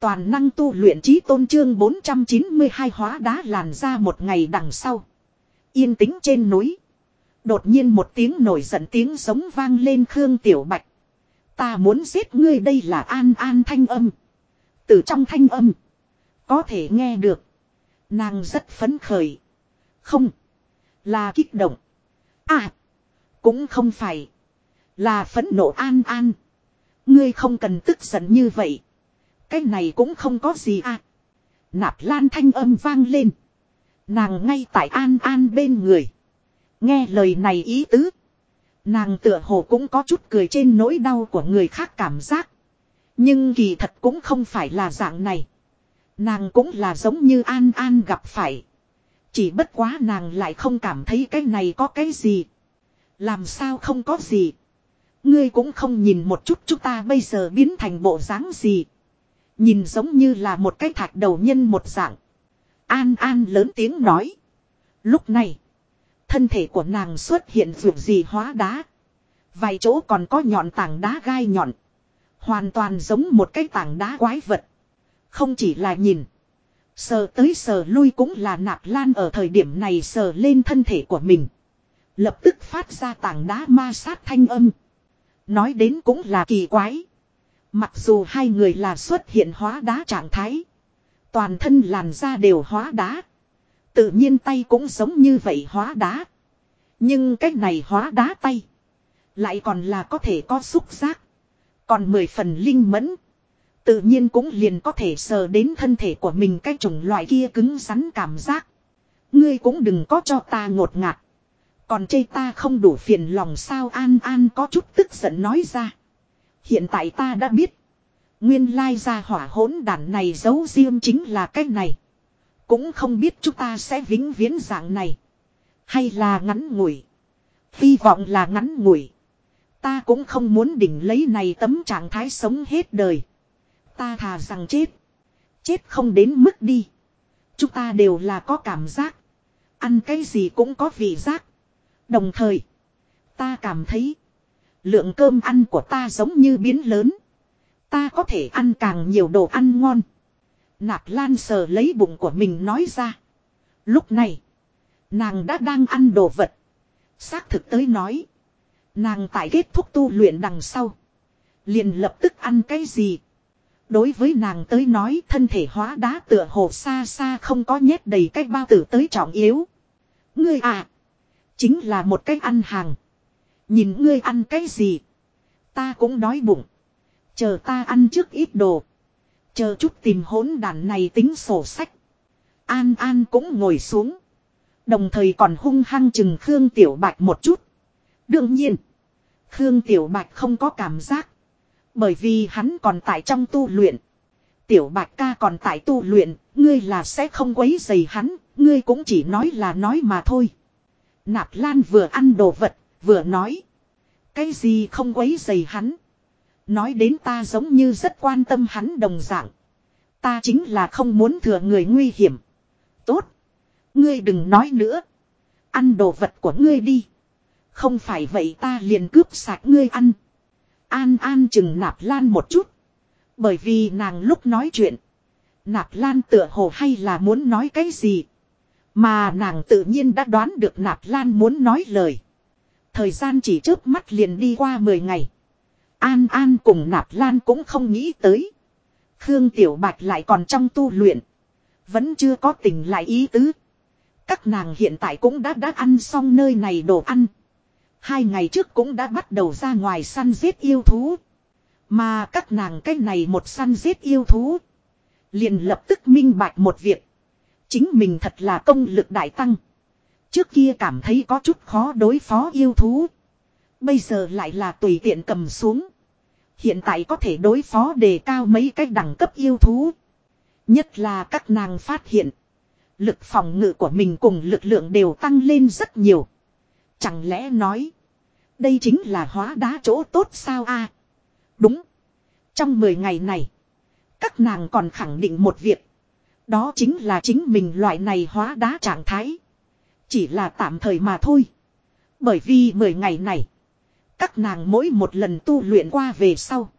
Toàn năng tu luyện trí tôn trương 492 hóa đá làn ra một ngày đằng sau. Yên tĩnh trên núi. Đột nhiên một tiếng nổi giận tiếng sống vang lên Khương Tiểu Bạch. Ta muốn giết ngươi đây là an an thanh âm. Từ trong thanh âm. Có thể nghe được. Nàng rất phấn khởi. Không. Là kích động. À. Cũng không phải. Là phấn nộ an an. Ngươi không cần tức giận như vậy. Cái này cũng không có gì à. Nạp lan thanh âm vang lên. Nàng ngay tại an an bên người. Nghe lời này ý tứ. Nàng tựa hồ cũng có chút cười trên nỗi đau của người khác cảm giác. Nhưng kỳ thật cũng không phải là dạng này. Nàng cũng là giống như An An gặp phải. Chỉ bất quá nàng lại không cảm thấy cái này có cái gì. Làm sao không có gì. Ngươi cũng không nhìn một chút chúng ta bây giờ biến thành bộ dáng gì. Nhìn giống như là một cái thạch đầu nhân một dạng. An An lớn tiếng nói. Lúc này. Thân thể của nàng xuất hiện vượt gì hóa đá. Vài chỗ còn có nhọn tảng đá gai nhọn. Hoàn toàn giống một cái tảng đá quái vật. Không chỉ là nhìn. Sờ tới sờ lui cũng là nạp lan ở thời điểm này sờ lên thân thể của mình. Lập tức phát ra tảng đá ma sát thanh âm. Nói đến cũng là kỳ quái. Mặc dù hai người là xuất hiện hóa đá trạng thái. Toàn thân làn da đều hóa đá. Tự nhiên tay cũng giống như vậy hóa đá. Nhưng cách này hóa đá tay. Lại còn là có thể có xúc giác. Còn mười phần linh mẫn. Tự nhiên cũng liền có thể sờ đến thân thể của mình cái chủng loại kia cứng rắn cảm giác. Ngươi cũng đừng có cho ta ngột ngạt. Còn chê ta không đủ phiền lòng sao an an có chút tức giận nói ra. Hiện tại ta đã biết. Nguyên lai ra hỏa hỗn đản này giấu riêng chính là cái này. Cũng không biết chúng ta sẽ vĩnh viễn dạng này. Hay là ngắn ngủi. Hy vọng là ngắn ngủi. Ta cũng không muốn đỉnh lấy này tấm trạng thái sống hết đời. Ta thà rằng chết. Chết không đến mức đi. Chúng ta đều là có cảm giác. Ăn cái gì cũng có vị giác. Đồng thời. Ta cảm thấy. Lượng cơm ăn của ta giống như biến lớn. Ta có thể ăn càng nhiều đồ ăn ngon. Nạp lan sờ lấy bụng của mình nói ra. Lúc này. Nàng đã đang ăn đồ vật. Xác thực tới nói. Nàng tại kết thúc tu luyện đằng sau. Liền lập tức ăn cái gì. Đối với nàng tới nói, thân thể hóa đá tựa hồ xa xa không có nhét đầy cái bao tử tới trọng yếu. Ngươi à. Chính là một cái ăn hàng. Nhìn ngươi ăn cái gì. Ta cũng đói bụng. Chờ ta ăn trước ít đồ. Chờ chút tìm hỗn đàn này tính sổ sách. An An cũng ngồi xuống. Đồng thời còn hung hăng chừng Khương Tiểu Bạch một chút. Đương nhiên. Khương Tiểu Bạch không có cảm giác. Bởi vì hắn còn tại trong tu luyện. Tiểu Bạch ca còn tại tu luyện. Ngươi là sẽ không quấy dày hắn. Ngươi cũng chỉ nói là nói mà thôi. Nạp Lan vừa ăn đồ vật. Vừa nói. Cái gì không quấy dày hắn. Nói đến ta giống như rất quan tâm hắn đồng dạng. Ta chính là không muốn thừa người nguy hiểm. Tốt. Ngươi đừng nói nữa. Ăn đồ vật của ngươi đi. Không phải vậy ta liền cướp sạch ngươi ăn. An An chừng nạp lan một chút. Bởi vì nàng lúc nói chuyện. Nạp lan tựa hồ hay là muốn nói cái gì. Mà nàng tự nhiên đã đoán được nạp lan muốn nói lời. Thời gian chỉ trước mắt liền đi qua 10 ngày. An An cùng nạp lan cũng không nghĩ tới. Khương Tiểu Bạch lại còn trong tu luyện. Vẫn chưa có tình lại ý tứ. Các nàng hiện tại cũng đã đã ăn xong nơi này đồ ăn. Hai ngày trước cũng đã bắt đầu ra ngoài săn giết yêu thú. Mà các nàng cái này một săn giết yêu thú. Liền lập tức minh bạch một việc. Chính mình thật là công lực đại tăng. Trước kia cảm thấy có chút khó đối phó yêu thú. Bây giờ lại là tùy tiện cầm xuống. Hiện tại có thể đối phó đề cao mấy cái đẳng cấp yêu thú. Nhất là các nàng phát hiện. Lực phòng ngự của mình cùng lực lượng đều tăng lên rất nhiều. Chẳng lẽ nói. Đây chính là hóa đá chỗ tốt sao a Đúng. Trong 10 ngày này. Các nàng còn khẳng định một việc. Đó chính là chính mình loại này hóa đá trạng thái. Chỉ là tạm thời mà thôi. Bởi vì 10 ngày này. Các nàng mỗi một lần tu luyện qua về sau.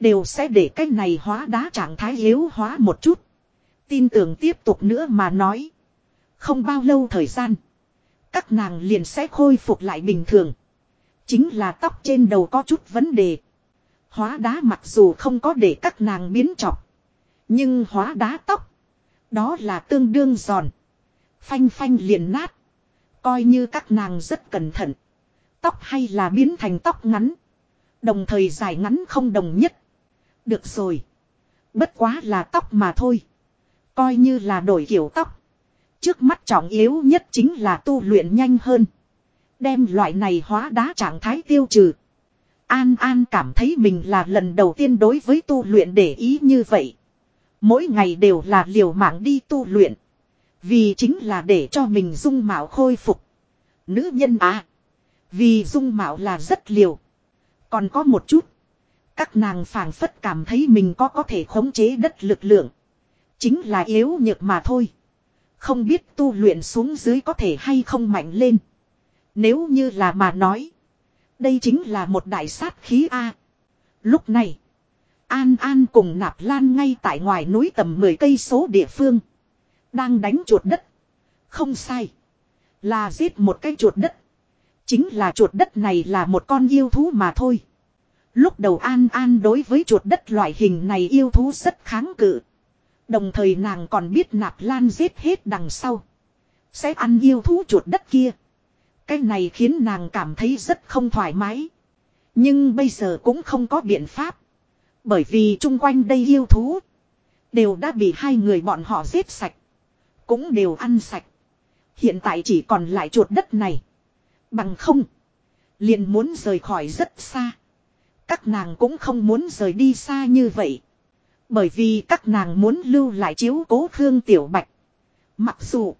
Đều sẽ để cái này hóa đá trạng thái yếu hóa một chút. Tin tưởng tiếp tục nữa mà nói. Không bao lâu thời gian. Các nàng liền sẽ khôi phục lại bình thường. Chính là tóc trên đầu có chút vấn đề. Hóa đá mặc dù không có để các nàng biến trọc. Nhưng hóa đá tóc. Đó là tương đương giòn. Phanh phanh liền nát. Coi như các nàng rất cẩn thận. Tóc hay là biến thành tóc ngắn. Đồng thời dài ngắn không đồng nhất. Được rồi. Bất quá là tóc mà thôi. Coi như là đổi kiểu tóc. Trước mắt trọng yếu nhất chính là tu luyện nhanh hơn. Đem loại này hóa đá trạng thái tiêu trừ. An An cảm thấy mình là lần đầu tiên đối với tu luyện để ý như vậy. Mỗi ngày đều là liều mạng đi tu luyện. Vì chính là để cho mình dung mạo khôi phục. Nữ nhân à. Vì dung mạo là rất liều. Còn có một chút. Các nàng phảng phất cảm thấy mình có có thể khống chế đất lực lượng. Chính là yếu nhược mà thôi. Không biết tu luyện xuống dưới có thể hay không mạnh lên. Nếu như là mà nói. Đây chính là một đại sát khí A. Lúc này. An An cùng Nạp Lan ngay tại ngoài núi tầm 10 cây số địa phương. Đang đánh chuột đất. Không sai. Là giết một cái chuột đất. Chính là chuột đất này là một con yêu thú mà thôi. Lúc đầu An An đối với chuột đất loại hình này yêu thú rất kháng cự. Đồng thời nàng còn biết nạp lan giết hết đằng sau. Sẽ ăn yêu thú chuột đất kia. Cái này khiến nàng cảm thấy rất không thoải mái. Nhưng bây giờ cũng không có biện pháp. Bởi vì chung quanh đây yêu thú. Đều đã bị hai người bọn họ giết sạch. Cũng đều ăn sạch. Hiện tại chỉ còn lại chuột đất này. Bằng không. Liền muốn rời khỏi rất xa. Các nàng cũng không muốn rời đi xa như vậy. Bởi vì các nàng muốn lưu lại chiếu cố Khương Tiểu Bạch. Mặc dù.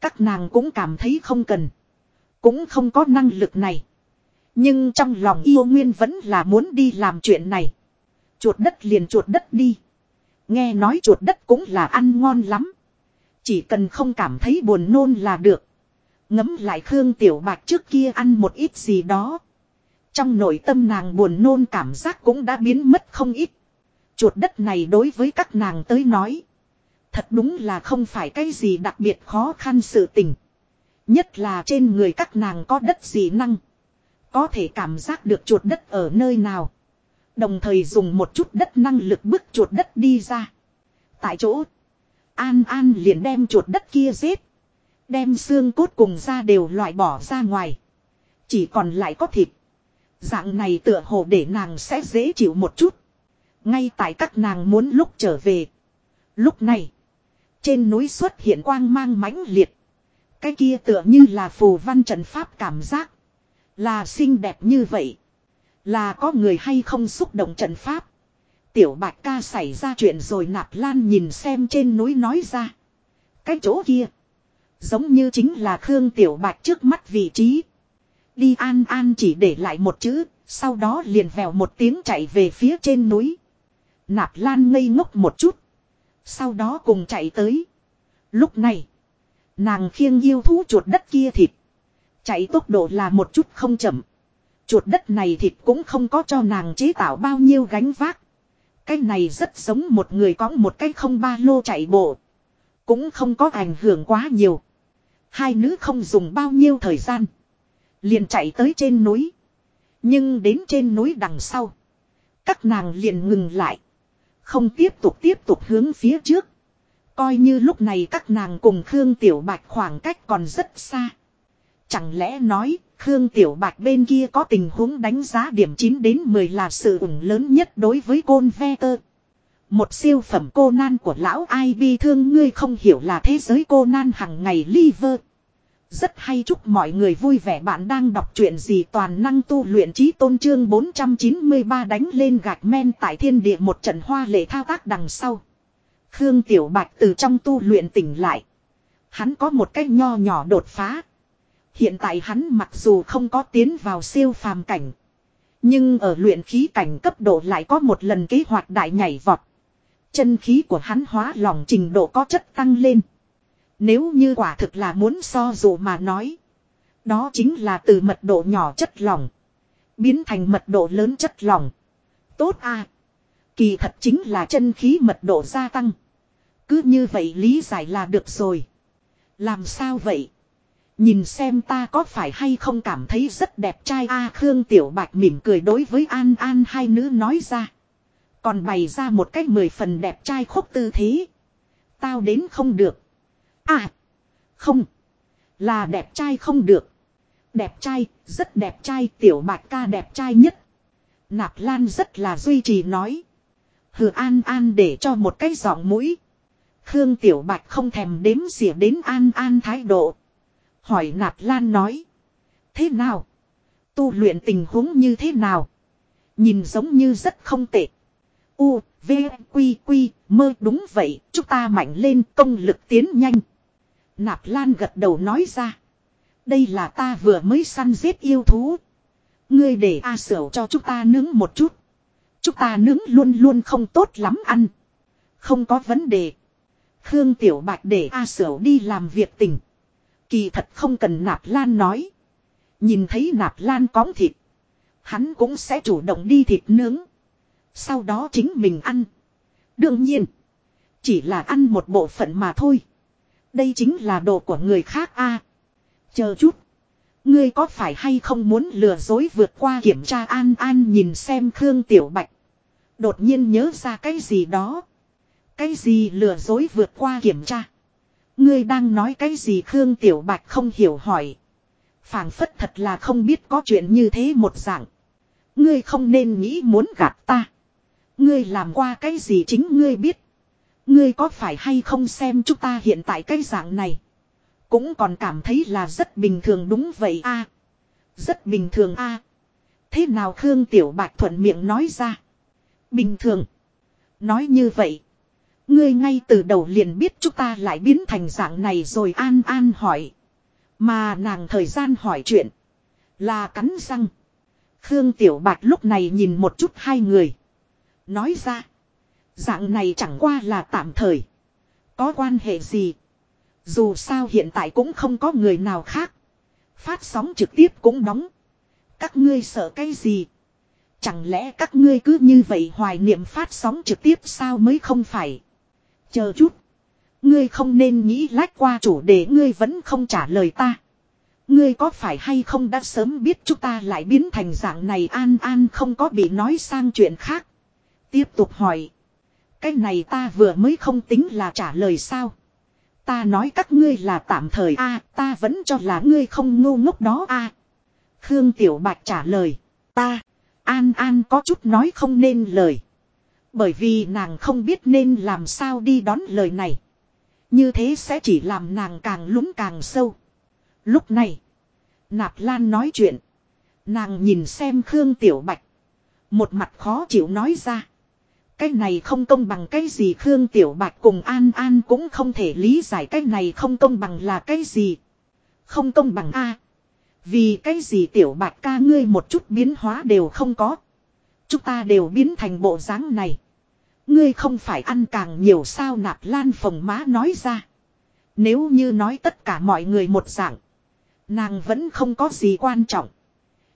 Các nàng cũng cảm thấy không cần. Cũng không có năng lực này. Nhưng trong lòng yêu nguyên vẫn là muốn đi làm chuyện này. Chuột đất liền chuột đất đi. Nghe nói chuột đất cũng là ăn ngon lắm. Chỉ cần không cảm thấy buồn nôn là được. Ngấm lại Khương Tiểu Bạch trước kia ăn một ít gì đó. Trong nội tâm nàng buồn nôn cảm giác cũng đã biến mất không ít. Chuột đất này đối với các nàng tới nói. Thật đúng là không phải cái gì đặc biệt khó khăn sự tình. Nhất là trên người các nàng có đất gì năng. Có thể cảm giác được chuột đất ở nơi nào. Đồng thời dùng một chút đất năng lực bức chuột đất đi ra. Tại chỗ. An An liền đem chuột đất kia giết. Đem xương cốt cùng da đều loại bỏ ra ngoài. Chỉ còn lại có thịt. Dạng này tựa hồ để nàng sẽ dễ chịu một chút. Ngay tại các nàng muốn lúc trở về. Lúc này. Trên núi xuất hiện quang mang mãnh liệt. Cái kia tựa như là phù văn trận pháp cảm giác. Là xinh đẹp như vậy. Là có người hay không xúc động trận pháp. Tiểu bạch ca xảy ra chuyện rồi nạp lan nhìn xem trên núi nói ra. Cái chỗ kia. Giống như chính là Khương Tiểu Bạch trước mắt vị trí. Đi an an chỉ để lại một chữ. Sau đó liền vèo một tiếng chạy về phía trên núi. Nạp lan ngây ngốc một chút. Sau đó cùng chạy tới. Lúc này. Nàng khiêng yêu thú chuột đất kia thịt. Chạy tốc độ là một chút không chậm. Chuột đất này thịt cũng không có cho nàng chế tạo bao nhiêu gánh vác. Cái này rất giống một người có một cái không ba lô chạy bộ. Cũng không có ảnh hưởng quá nhiều. Hai nữ không dùng bao nhiêu thời gian. Liền chạy tới trên núi. Nhưng đến trên núi đằng sau. Các nàng liền ngừng lại. Không tiếp tục tiếp tục hướng phía trước. Coi như lúc này các nàng cùng Khương Tiểu Bạch khoảng cách còn rất xa. Chẳng lẽ nói Khương Tiểu Bạch bên kia có tình huống đánh giá điểm 9 đến 10 là sự ủng lớn nhất đối với côn ve tơ. Một siêu phẩm cô nan của lão ai bi thương ngươi không hiểu là thế giới cô nan hằng ngày liver. Rất hay chúc mọi người vui vẻ bạn đang đọc truyện gì toàn năng tu luyện trí tôn trương 493 đánh lên gạch men tại thiên địa một trận hoa lệ thao tác đằng sau. Khương Tiểu Bạch từ trong tu luyện tỉnh lại. Hắn có một cách nho nhỏ đột phá. Hiện tại hắn mặc dù không có tiến vào siêu phàm cảnh. Nhưng ở luyện khí cảnh cấp độ lại có một lần kế hoạch đại nhảy vọt. Chân khí của hắn hóa lỏng trình độ có chất tăng lên. Nếu như quả thực là muốn so dụ mà nói. Đó chính là từ mật độ nhỏ chất lỏng. Biến thành mật độ lớn chất lỏng. Tốt à. Kỳ thật chính là chân khí mật độ gia tăng. Cứ như vậy lý giải là được rồi. Làm sao vậy? Nhìn xem ta có phải hay không cảm thấy rất đẹp trai a Khương Tiểu Bạch mỉm cười đối với An An hai nữ nói ra. Còn bày ra một cách mười phần đẹp trai khúc tư thế. Tao đến không được. À. Không. Là đẹp trai không được. Đẹp trai, rất đẹp trai, Tiểu Bạch ca đẹp trai nhất. Nạp Lan rất là duy trì nói. Hừ An An để cho một cái giọng mũi. Khương Tiểu Bạch không thèm đếm xỉa đến An An thái độ. Hỏi Nạp Lan nói. Thế nào? Tu luyện tình huống như thế nào? Nhìn giống như rất không tệ. U, V, Quy, Quy, mơ đúng vậy, chúng ta mạnh lên công lực tiến nhanh. Nạp Lan gật đầu nói ra. Đây là ta vừa mới săn giết yêu thú. Ngươi để A Sửu cho chúng ta nướng một chút. Chúng ta nướng luôn luôn không tốt lắm ăn. Không có vấn đề. Khương Tiểu Bạch để A Sửu đi làm việc tình. Kỳ thật không cần Nạp Lan nói. Nhìn thấy Nạp Lan cóng thịt. Hắn cũng sẽ chủ động đi thịt nướng. Sau đó chính mình ăn. Đương nhiên. Chỉ là ăn một bộ phận mà thôi. Đây chính là đồ của người khác a. chờ chút. Ngươi có phải hay không muốn lừa dối vượt qua kiểm tra an an nhìn xem Khương Tiểu Bạch. Đột nhiên nhớ ra cái gì đó. Cái gì lừa dối vượt qua kiểm tra. Ngươi đang nói cái gì Khương Tiểu Bạch không hiểu hỏi. phảng phất thật là không biết có chuyện như thế một dạng. Ngươi không nên nghĩ muốn gạt ta. Ngươi làm qua cái gì chính ngươi biết. Ngươi có phải hay không xem chúng ta hiện tại cái dạng này. Cũng còn cảm thấy là rất bình thường đúng vậy a Rất bình thường a Thế nào Khương Tiểu Bạch thuận miệng nói ra. Bình thường. Nói như vậy. Ngươi ngay từ đầu liền biết chúng ta lại biến thành dạng này rồi, an an hỏi. Mà nàng thời gian hỏi chuyện. Là cắn răng. Khương Tiểu Bạch lúc này nhìn một chút hai người. Nói ra. Dạng này chẳng qua là tạm thời. Có quan hệ gì. Dù sao hiện tại cũng không có người nào khác. Phát sóng trực tiếp cũng đóng. Các ngươi sợ cái gì? Chẳng lẽ các ngươi cứ như vậy hoài niệm phát sóng trực tiếp sao mới không phải? Chờ chút. Ngươi không nên nghĩ lách qua chủ đề ngươi vẫn không trả lời ta. Ngươi có phải hay không đã sớm biết chúng ta lại biến thành dạng này an an không có bị nói sang chuyện khác. Tiếp tục hỏi. Cái này ta vừa mới không tính là trả lời sao. Ta nói các ngươi là tạm thời a ta vẫn cho là ngươi không ngu ngốc đó a Khương Tiểu Bạch trả lời. Ta, An An có chút nói không nên lời. Bởi vì nàng không biết nên làm sao đi đón lời này. Như thế sẽ chỉ làm nàng càng lúng càng sâu. Lúc này, Nạp Lan nói chuyện. Nàng nhìn xem Khương Tiểu Bạch. Một mặt khó chịu nói ra. Cái này không công bằng cái gì Khương Tiểu Bạch cùng An An cũng không thể lý giải cái này không công bằng là cái gì. Không công bằng a Vì cái gì Tiểu Bạch ca ngươi một chút biến hóa đều không có. Chúng ta đều biến thành bộ dáng này. Ngươi không phải ăn càng nhiều sao nạp lan phồng má nói ra. Nếu như nói tất cả mọi người một dạng. Nàng vẫn không có gì quan trọng.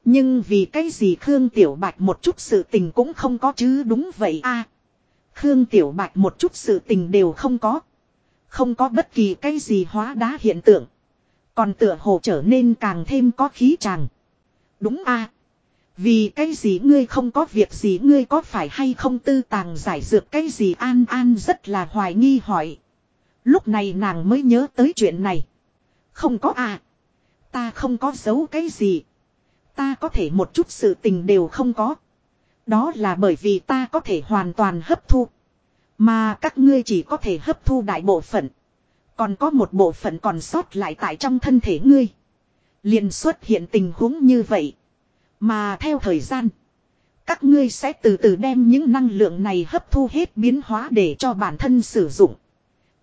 Nhưng vì cái gì Khương Tiểu Bạch một chút sự tình cũng không có chứ đúng vậy a Khương Tiểu Bạch một chút sự tình đều không có. Không có bất kỳ cái gì hóa đá hiện tượng. Còn tựa hồ trở nên càng thêm có khí chàng. Đúng a vì cái gì ngươi không có việc gì, ngươi có phải hay không tư tàng giải dược cái gì an an rất là hoài nghi hỏi. Lúc này nàng mới nhớ tới chuyện này. Không có à. Ta không có giấu cái gì. Ta có thể một chút sự tình đều không có. Đó là bởi vì ta có thể hoàn toàn hấp thu. Mà các ngươi chỉ có thể hấp thu đại bộ phận. Còn có một bộ phận còn sót lại tại trong thân thể ngươi. liền xuất hiện tình huống như vậy. Mà theo thời gian. Các ngươi sẽ từ từ đem những năng lượng này hấp thu hết biến hóa để cho bản thân sử dụng.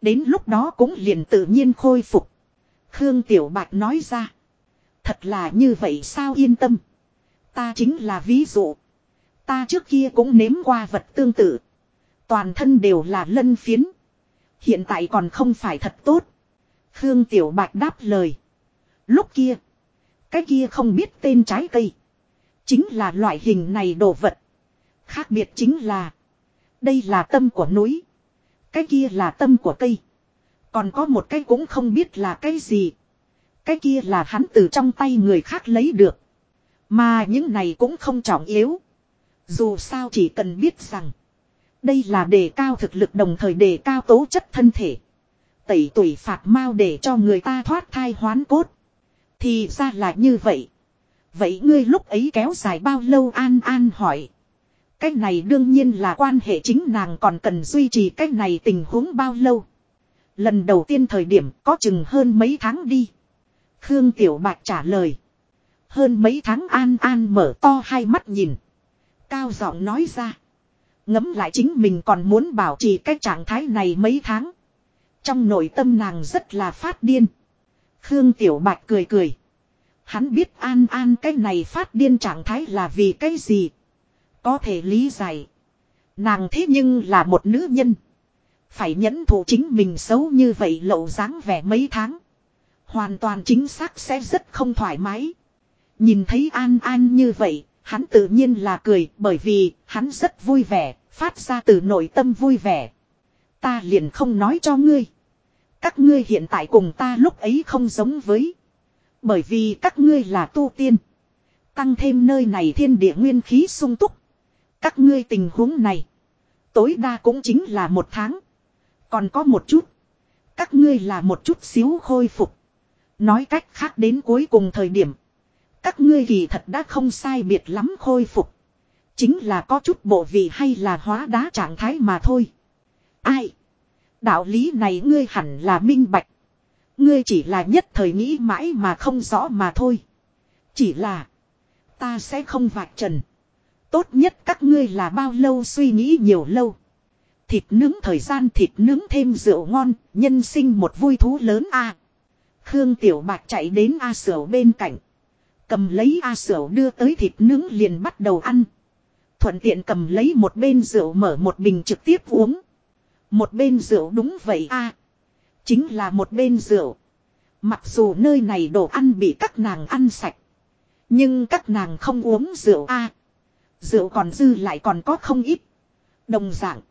Đến lúc đó cũng liền tự nhiên khôi phục. Khương Tiểu Bạch nói ra. Thật là như vậy sao yên tâm. Ta chính là ví dụ. Ta trước kia cũng nếm qua vật tương tự. Toàn thân đều là lân phiến. Hiện tại còn không phải thật tốt. Khương Tiểu Bạch đáp lời. Lúc kia. Cái kia không biết tên trái cây. Chính là loại hình này đồ vật. Khác biệt chính là. Đây là tâm của núi. Cái kia là tâm của cây. Còn có một cái cũng không biết là cái gì. Cái kia là hắn từ trong tay người khác lấy được. Mà những này cũng không trọng yếu. Dù sao chỉ cần biết rằng. Đây là đề cao thực lực đồng thời đề cao tố chất thân thể. Tẩy tuổi phạt mau để cho người ta thoát thai hoán cốt. Thì ra là như vậy. Vậy ngươi lúc ấy kéo dài bao lâu An An hỏi. Cái này đương nhiên là quan hệ chính nàng còn cần duy trì cái này tình huống bao lâu. Lần đầu tiên thời điểm có chừng hơn mấy tháng đi. Khương Tiểu Bạch trả lời. Hơn mấy tháng An An mở to hai mắt nhìn. Cao giọng nói ra. Ngấm lại chính mình còn muốn bảo trì cái trạng thái này mấy tháng. Trong nội tâm nàng rất là phát điên. Khương Tiểu Bạch cười cười. Hắn biết An An cái này phát điên trạng thái là vì cái gì. Có thể lý giải. Nàng thế nhưng là một nữ nhân. Phải nhẫn thụ chính mình xấu như vậy lậu dáng vẻ mấy tháng. Hoàn toàn chính xác sẽ rất không thoải mái. Nhìn thấy An An như vậy, hắn tự nhiên là cười bởi vì hắn rất vui vẻ, phát ra từ nội tâm vui vẻ. Ta liền không nói cho ngươi. Các ngươi hiện tại cùng ta lúc ấy không giống với. Bởi vì các ngươi là tu tiên. Tăng thêm nơi này thiên địa nguyên khí sung túc. Các ngươi tình huống này. Tối đa cũng chính là một tháng. Còn có một chút. Các ngươi là một chút xíu khôi phục. Nói cách khác đến cuối cùng thời điểm. Các ngươi kỳ thật đã không sai biệt lắm khôi phục. Chính là có chút bộ vị hay là hóa đá trạng thái mà thôi. Ai? Đạo lý này ngươi hẳn là minh bạch. Ngươi chỉ là nhất thời nghĩ mãi mà không rõ mà thôi. Chỉ là. Ta sẽ không vạch trần. Tốt nhất các ngươi là bao lâu suy nghĩ nhiều lâu. Thịt nướng thời gian thịt nướng thêm rượu ngon, nhân sinh một vui thú lớn a. Khương Tiểu bạc chạy đến A Sửu bên cạnh. Cầm lấy A Sửu đưa tới thịt nướng liền bắt đầu ăn. Thuận tiện cầm lấy một bên rượu mở một bình trực tiếp uống. Một bên rượu đúng vậy a Chính là một bên rượu. Mặc dù nơi này đồ ăn bị các nàng ăn sạch. Nhưng các nàng không uống rượu a Rượu còn dư lại còn có không ít. Đồng dạng.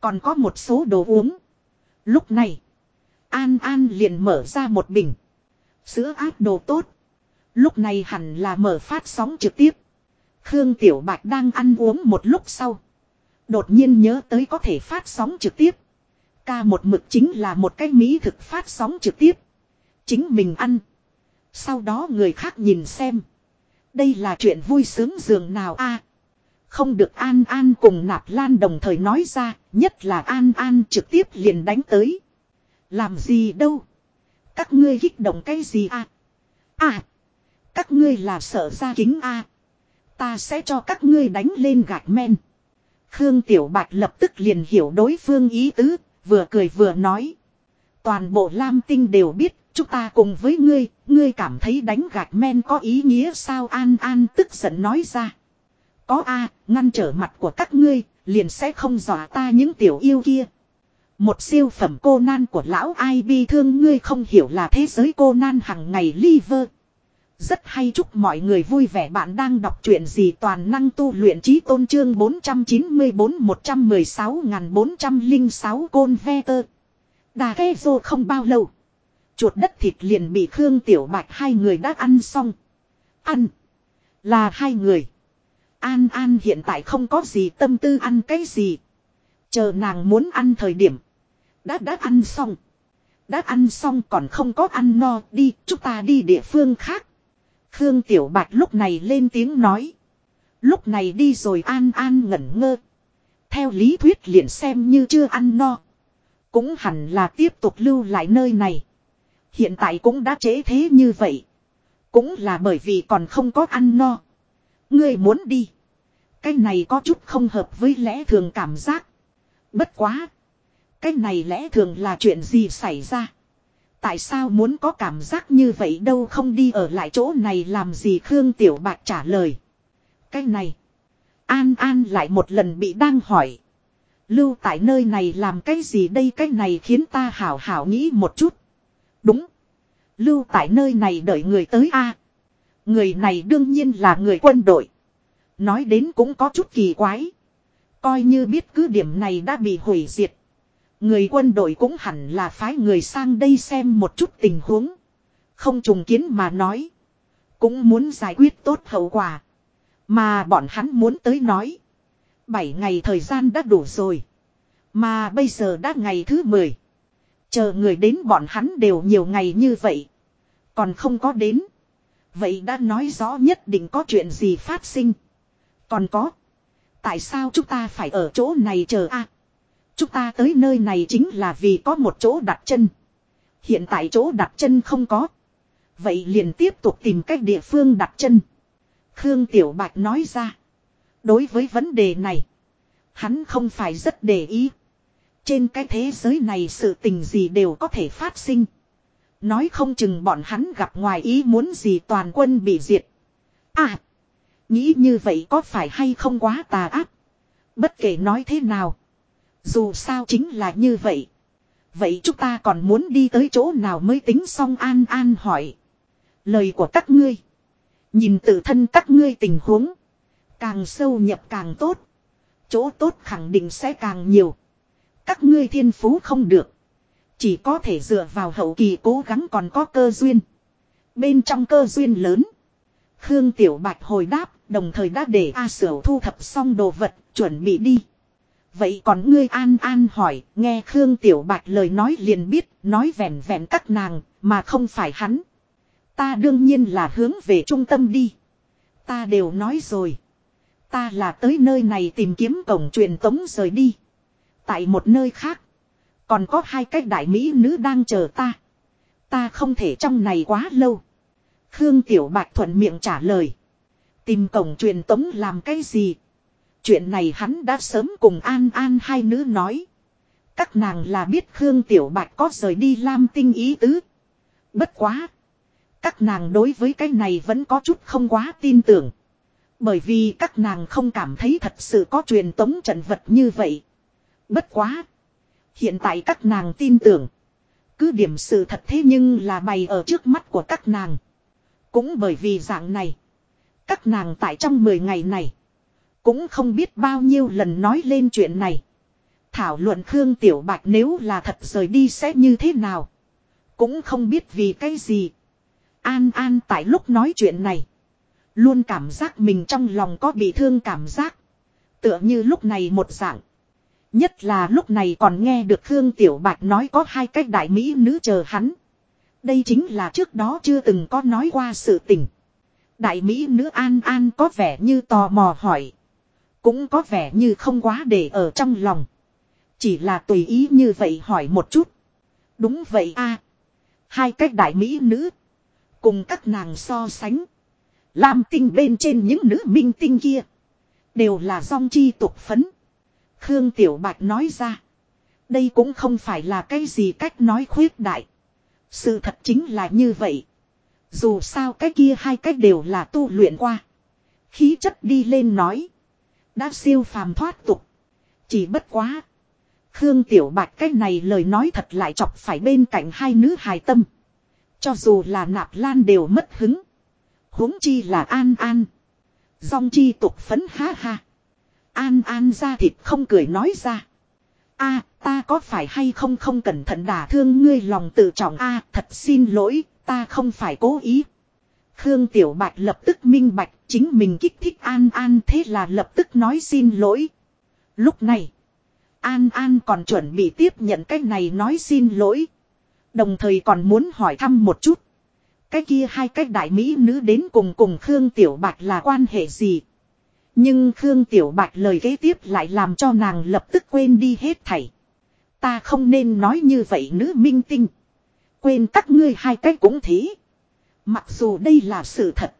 Còn có một số đồ uống. Lúc này. An An liền mở ra một bình. Sữa áp đồ tốt. Lúc này hẳn là mở phát sóng trực tiếp. Khương Tiểu Bạch đang ăn uống một lúc sau. Đột nhiên nhớ tới có thể phát sóng trực tiếp. Ca một mực chính là một cái mỹ thực phát sóng trực tiếp. Chính mình ăn. Sau đó người khác nhìn xem. Đây là chuyện vui sướng dường nào a Không được An An cùng Nạp Lan đồng thời nói ra, nhất là An An trực tiếp liền đánh tới. Làm gì đâu? Các ngươi kích động cái gì a À? Các ngươi là sợ ra kính a Ta sẽ cho các ngươi đánh lên gạch men. Khương Tiểu Bạch lập tức liền hiểu đối phương ý tứ, vừa cười vừa nói. Toàn bộ Lam Tinh đều biết, chúng ta cùng với ngươi, ngươi cảm thấy đánh gạch men có ý nghĩa sao An An tức giận nói ra. Có a ngăn trở mặt của các ngươi, liền sẽ không dọa ta những tiểu yêu kia. Một siêu phẩm cô nan của lão ai bi thương ngươi không hiểu là thế giới cô nan hằng ngày liver. Rất hay chúc mọi người vui vẻ bạn đang đọc truyện gì toàn năng tu luyện trí tôn trương 494-116-406 côn ve tơ. Đà ghe dô không bao lâu. Chuột đất thịt liền bị Khương Tiểu Bạch hai người đã ăn xong. Ăn. Là hai người. An An hiện tại không có gì tâm tư ăn cái gì. Chờ nàng muốn ăn thời điểm. Đã đã ăn xong. Đã ăn xong còn không có ăn no đi, chúng ta đi địa phương khác. Khương Tiểu Bạch lúc này lên tiếng nói. Lúc này đi rồi an an ngẩn ngơ. Theo lý thuyết liền xem như chưa ăn no. Cũng hẳn là tiếp tục lưu lại nơi này. Hiện tại cũng đã chế thế như vậy. Cũng là bởi vì còn không có ăn no. Ngươi muốn đi. Cái này có chút không hợp với lẽ thường cảm giác. Bất quá. Cái này lẽ thường là chuyện gì xảy ra. Tại sao muốn có cảm giác như vậy đâu không đi ở lại chỗ này làm gì Khương Tiểu Bạch trả lời. Cái này. An An lại một lần bị đang hỏi. Lưu tại nơi này làm cái gì đây cái này khiến ta hảo hảo nghĩ một chút. Đúng. Lưu tại nơi này đợi người tới a Người này đương nhiên là người quân đội. Nói đến cũng có chút kỳ quái. Coi như biết cứ điểm này đã bị hủy diệt. Người quân đội cũng hẳn là phái người sang đây xem một chút tình huống. Không trùng kiến mà nói. Cũng muốn giải quyết tốt hậu quả. Mà bọn hắn muốn tới nói. Bảy ngày thời gian đã đủ rồi. Mà bây giờ đã ngày thứ 10. Chờ người đến bọn hắn đều nhiều ngày như vậy. Còn không có đến. Vậy đã nói rõ nhất định có chuyện gì phát sinh. Còn có. Tại sao chúng ta phải ở chỗ này chờ a? Chúng ta tới nơi này chính là vì có một chỗ đặt chân. Hiện tại chỗ đặt chân không có. Vậy liền tiếp tục tìm cách địa phương đặt chân. Khương Tiểu Bạch nói ra. Đối với vấn đề này. Hắn không phải rất để ý. Trên cái thế giới này sự tình gì đều có thể phát sinh. Nói không chừng bọn hắn gặp ngoài ý muốn gì toàn quân bị diệt. À. Nghĩ như vậy có phải hay không quá tà ác. Bất kể nói thế nào. Dù sao chính là như vậy. Vậy chúng ta còn muốn đi tới chỗ nào mới tính xong an an hỏi. Lời của các ngươi. Nhìn tự thân các ngươi tình huống. Càng sâu nhập càng tốt. Chỗ tốt khẳng định sẽ càng nhiều. Các ngươi thiên phú không được. Chỉ có thể dựa vào hậu kỳ cố gắng còn có cơ duyên. Bên trong cơ duyên lớn. Khương Tiểu Bạch hồi đáp, đồng thời đã để A Sửu thu thập xong đồ vật, chuẩn bị đi. Vậy còn ngươi an an hỏi, nghe Khương Tiểu Bạch lời nói liền biết, nói vẻn vẹn các nàng, mà không phải hắn. Ta đương nhiên là hướng về trung tâm đi. Ta đều nói rồi. Ta là tới nơi này tìm kiếm cổng truyền tống rời đi. Tại một nơi khác. Còn có hai cái đại mỹ nữ đang chờ ta. Ta không thể trong này quá lâu. Khương Tiểu Bạch thuận miệng trả lời. Tìm cổng truyền tống làm cái gì? Chuyện này hắn đã sớm cùng An An hai nữ nói. Các nàng là biết Khương Tiểu Bạch có rời đi Lam Tinh ý tứ. Bất quá. Các nàng đối với cái này vẫn có chút không quá tin tưởng. Bởi vì các nàng không cảm thấy thật sự có truyền tống trận vật như vậy. Bất quá. Hiện tại các nàng tin tưởng. Cứ điểm sự thật thế nhưng là bày ở trước mắt của các nàng. Cũng bởi vì dạng này. Các nàng tại trong 10 ngày này. Cũng không biết bao nhiêu lần nói lên chuyện này. Thảo luận Khương Tiểu Bạch nếu là thật rời đi sẽ như thế nào. Cũng không biết vì cái gì. An An tại lúc nói chuyện này. Luôn cảm giác mình trong lòng có bị thương cảm giác. Tựa như lúc này một dạng. Nhất là lúc này còn nghe được Khương Tiểu Bạch nói có hai cách đại mỹ nữ chờ hắn. Đây chính là trước đó chưa từng có nói qua sự tình. Đại mỹ nữ An An có vẻ như tò mò hỏi. Cũng có vẻ như không quá để ở trong lòng. Chỉ là tùy ý như vậy hỏi một chút. Đúng vậy a Hai cách đại mỹ nữ. Cùng các nàng so sánh. làm tinh bên trên những nữ minh tinh kia. Đều là song chi tục phấn. Khương Tiểu Bạch nói ra. Đây cũng không phải là cái gì cách nói khuyết đại. Sự thật chính là như vậy. Dù sao cái kia hai cách đều là tu luyện qua. Khí chất đi lên nói. Đã siêu phàm thoát tục. Chỉ bất quá. Khương Tiểu Bạch cái này lời nói thật lại chọc phải bên cạnh hai nữ hài tâm. Cho dù là nạp lan đều mất hứng. huống chi là an an. Dòng chi tục phấn ha ha. An an ra thịt không cười nói ra. a ta có phải hay không không cẩn thận đả thương ngươi lòng tự trọng a thật xin lỗi, ta không phải cố ý. Khương Tiểu Bạch lập tức minh bạch chính mình kích thích An An thế là lập tức nói xin lỗi. Lúc này, An An còn chuẩn bị tiếp nhận cái này nói xin lỗi. Đồng thời còn muốn hỏi thăm một chút. Cái kia hai cái đại mỹ nữ đến cùng cùng Khương Tiểu Bạch là quan hệ gì? Nhưng Khương Tiểu Bạch lời kế tiếp lại làm cho nàng lập tức quên đi hết thảy. Ta không nên nói như vậy nữ minh tinh. Quên các ngươi hai cách cũng thế. Mặc dù đây là sự thật.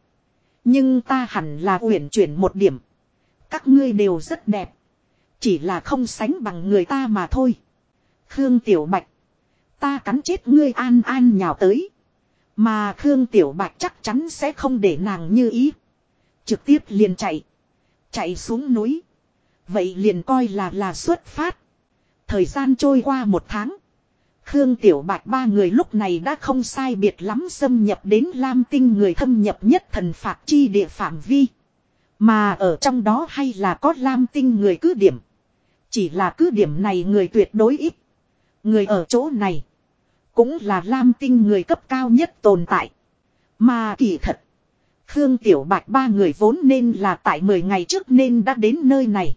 Nhưng ta hẳn là uyển chuyển một điểm. Các ngươi đều rất đẹp. Chỉ là không sánh bằng người ta mà thôi. Khương Tiểu Bạch. Ta cắn chết ngươi an an nhào tới. Mà Khương Tiểu Bạch chắc chắn sẽ không để nàng như ý. Trực tiếp liền chạy. Chạy xuống núi. Vậy liền coi là là xuất phát. Thời gian trôi qua một tháng. Khương Tiểu Bạch ba người lúc này đã không sai biệt lắm xâm nhập đến Lam Tinh người thâm nhập nhất thần phạt chi địa phạm vi. Mà ở trong đó hay là có Lam Tinh người cứ điểm. Chỉ là cứ điểm này người tuyệt đối ít. Người ở chỗ này. Cũng là Lam Tinh người cấp cao nhất tồn tại. Mà kỳ thật. Khương Tiểu Bạch ba người vốn nên là tại 10 ngày trước nên đã đến nơi này.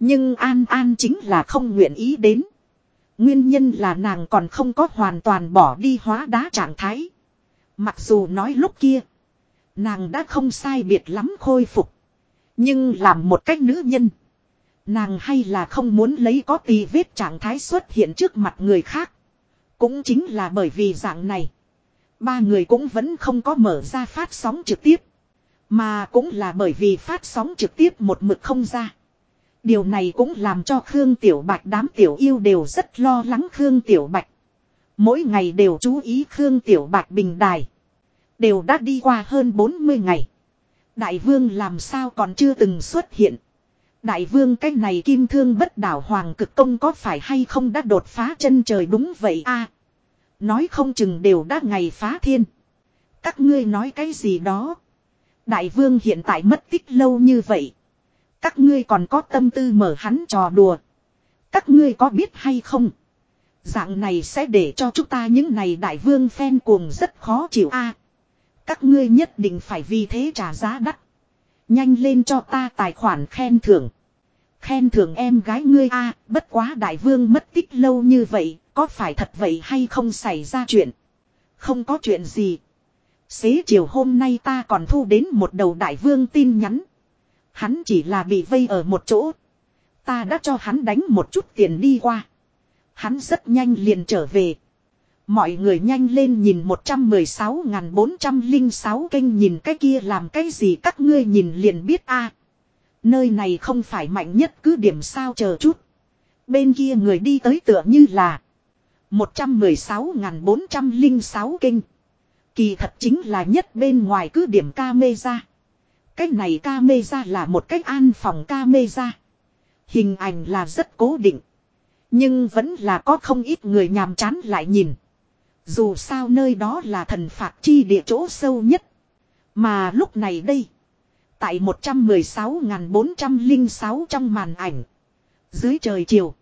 Nhưng An An chính là không nguyện ý đến. Nguyên nhân là nàng còn không có hoàn toàn bỏ đi hóa đá trạng thái. Mặc dù nói lúc kia. Nàng đã không sai biệt lắm khôi phục. Nhưng làm một cách nữ nhân. Nàng hay là không muốn lấy có tì vết trạng thái xuất hiện trước mặt người khác. Cũng chính là bởi vì dạng này. Ba người cũng vẫn không có mở ra phát sóng trực tiếp. Mà cũng là bởi vì phát sóng trực tiếp một mực không ra. Điều này cũng làm cho Khương Tiểu Bạch đám tiểu yêu đều rất lo lắng Khương Tiểu Bạch. Mỗi ngày đều chú ý Khương Tiểu Bạch bình đài. Đều đã đi qua hơn 40 ngày. Đại vương làm sao còn chưa từng xuất hiện. Đại vương cái này kim thương bất đảo hoàng cực công có phải hay không đã đột phá chân trời đúng vậy a Nói không chừng đều đã ngày phá thiên. Các ngươi nói cái gì đó. Đại vương hiện tại mất tích lâu như vậy. Các ngươi còn có tâm tư mở hắn trò đùa. Các ngươi có biết hay không? Dạng này sẽ để cho chúng ta những này đại vương phen cuồng rất khó chịu a. các ngươi nhất định phải vì thế trả giá đắt. Nhanh lên cho ta tài khoản khen thưởng. Khen thưởng em gái ngươi a, bất quá đại vương mất tích lâu như vậy, có phải thật vậy hay không xảy ra chuyện? Không có chuyện gì. Xế chiều hôm nay ta còn thu đến một đầu đại vương tin nhắn. Hắn chỉ là bị vây ở một chỗ. Ta đã cho hắn đánh một chút tiền đi qua. Hắn rất nhanh liền trở về. Mọi người nhanh lên nhìn 116.406 kênh nhìn cái kia làm cái gì các ngươi nhìn liền biết a Nơi này không phải mạnh nhất cứ điểm sao chờ chút. Bên kia người đi tới tựa như là 116.406 kinh. Kỳ thật chính là nhất bên ngoài cứ điểm ca mê ra. Cách này ca mê ra là một cách an phòng ca mê ra. Hình ảnh là rất cố định. Nhưng vẫn là có không ít người nhàm chán lại nhìn. Dù sao nơi đó là thần phạt chi địa chỗ sâu nhất. Mà lúc này đây. Tại 116.406 trong màn ảnh. Dưới trời chiều.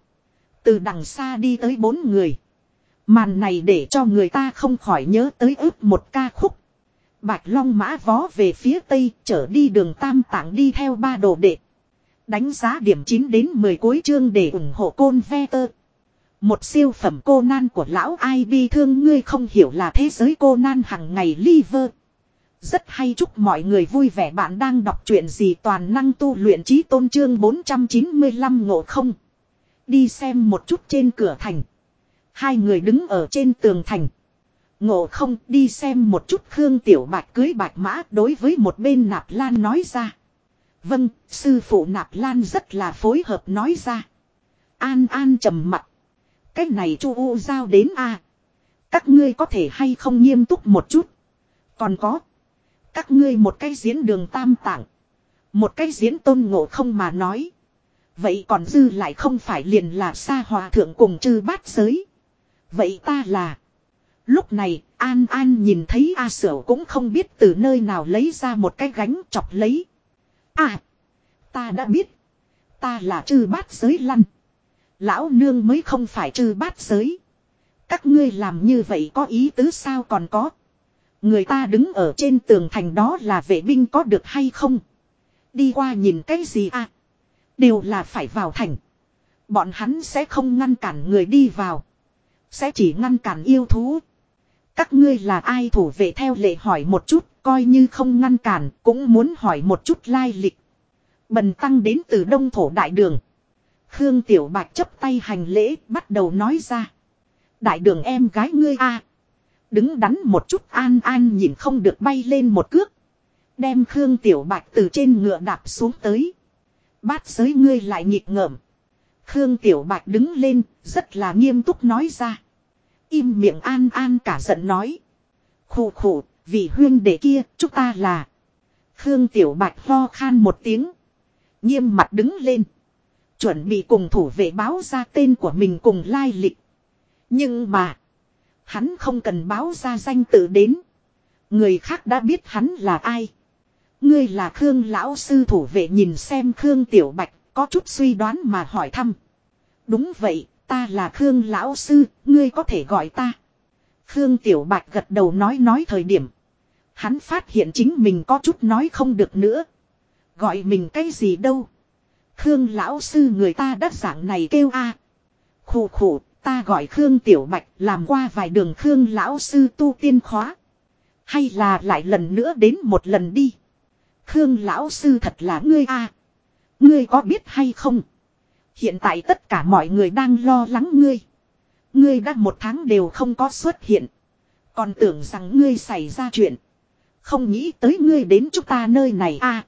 Từ đằng xa đi tới bốn người. Màn này để cho người ta không khỏi nhớ tới ước một ca khúc. Bạch Long mã vó về phía tây, trở đi đường tam tạng đi theo ba đồ đệ. Đánh giá điểm 9 đến 10 cuối chương để ủng hộ côn ve tơ. Một siêu phẩm cô nan của lão ai bi thương ngươi không hiểu là thế giới cô nan hằng ngày liver. Rất hay chúc mọi người vui vẻ bạn đang đọc truyện gì toàn năng tu luyện trí tôn trương 495 ngộ không. Đi xem một chút trên cửa thành. Hai người đứng ở trên tường thành. Ngộ không đi xem một chút Khương Tiểu Bạch cưới bạch mã đối với một bên Nạp Lan nói ra. Vâng, sư phụ Nạp Lan rất là phối hợp nói ra. An An trầm mặt. Cái này chu U giao đến a Các ngươi có thể hay không nghiêm túc một chút. Còn có. Các ngươi một cái diễn đường tam tạng. Một cái diễn tôn ngộ không mà nói. Vậy còn dư lại không phải liền là xa hòa thượng cùng chư bát giới. Vậy ta là. Lúc này, An An nhìn thấy A Sở cũng không biết từ nơi nào lấy ra một cái gánh chọc lấy. À. Ta đã biết. Ta là trừ bát giới lăn. Lão nương mới không phải trừ bát giới. Các ngươi làm như vậy có ý tứ sao còn có. Người ta đứng ở trên tường thành đó là vệ binh có được hay không? Đi qua nhìn cái gì à? Đều là phải vào thành. Bọn hắn sẽ không ngăn cản người đi vào. Sẽ chỉ ngăn cản yêu thú. Các ngươi là ai thủ vệ theo lệ hỏi một chút, coi như không ngăn cản, cũng muốn hỏi một chút lai lịch. Bần tăng đến từ đông thổ đại đường. Khương Tiểu Bạch chấp tay hành lễ, bắt đầu nói ra. Đại đường em gái ngươi a Đứng đắn một chút an an nhìn không được bay lên một cước. Đem Khương Tiểu Bạch từ trên ngựa đạp xuống tới. Bát giới ngươi lại nhịp ngợm. Khương Tiểu Bạch đứng lên, rất là nghiêm túc nói ra. Im miệng an an cả giận nói. Khủ khủ, vì huyên đệ kia, chúng ta là. Khương Tiểu Bạch ho khan một tiếng. Nghiêm mặt đứng lên. Chuẩn bị cùng thủ vệ báo ra tên của mình cùng lai lịch. Nhưng mà. Hắn không cần báo ra danh tự đến. Người khác đã biết hắn là ai. Ngươi là Khương lão sư thủ vệ nhìn xem Khương Tiểu Bạch có chút suy đoán mà hỏi thăm. Đúng vậy, ta là Khương Lão Sư, ngươi có thể gọi ta. Khương Tiểu Bạch gật đầu nói nói thời điểm. Hắn phát hiện chính mình có chút nói không được nữa. Gọi mình cái gì đâu. Khương Lão Sư người ta đắt dạng này kêu a à. Khủ khủ, ta gọi Khương Tiểu Bạch làm qua vài đường Khương Lão Sư tu tiên khóa. Hay là lại lần nữa đến một lần đi. Khương Lão Sư thật là ngươi a Ngươi có biết hay không? Hiện tại tất cả mọi người đang lo lắng ngươi. Ngươi đã một tháng đều không có xuất hiện. Còn tưởng rằng ngươi xảy ra chuyện. Không nghĩ tới ngươi đến chúng ta nơi này a.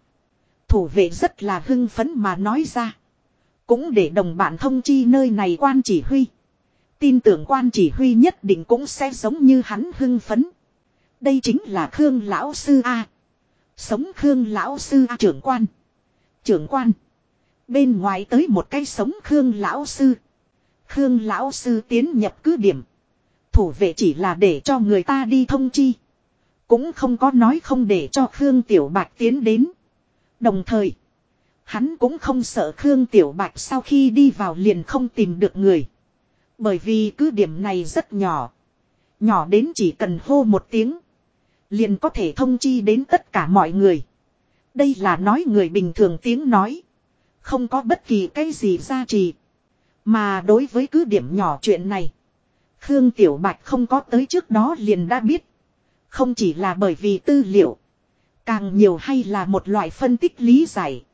thủ vệ rất là hưng phấn mà nói ra. Cũng để đồng bạn thông chi nơi này quan chỉ huy. Tin tưởng quan chỉ huy nhất định cũng sẽ giống như hắn hưng phấn. Đây chính là Khương Lão Sư A. Sống Khương Lão Sư A trưởng quan. Trưởng quan. Bên ngoài tới một cái sống Khương Lão Sư. Khương Lão Sư tiến nhập cứ điểm. Thủ vệ chỉ là để cho người ta đi thông chi. Cũng không có nói không để cho Khương Tiểu Bạch tiến đến. Đồng thời. Hắn cũng không sợ Khương Tiểu Bạch sau khi đi vào liền không tìm được người. Bởi vì cứ điểm này rất nhỏ. Nhỏ đến chỉ cần hô một tiếng. Liền có thể thông chi đến tất cả mọi người. Đây là nói người bình thường tiếng nói. Không có bất kỳ cái gì gia trì. Mà đối với cứ điểm nhỏ chuyện này. Khương Tiểu Bạch không có tới trước đó liền đã biết. Không chỉ là bởi vì tư liệu. Càng nhiều hay là một loại phân tích lý giải.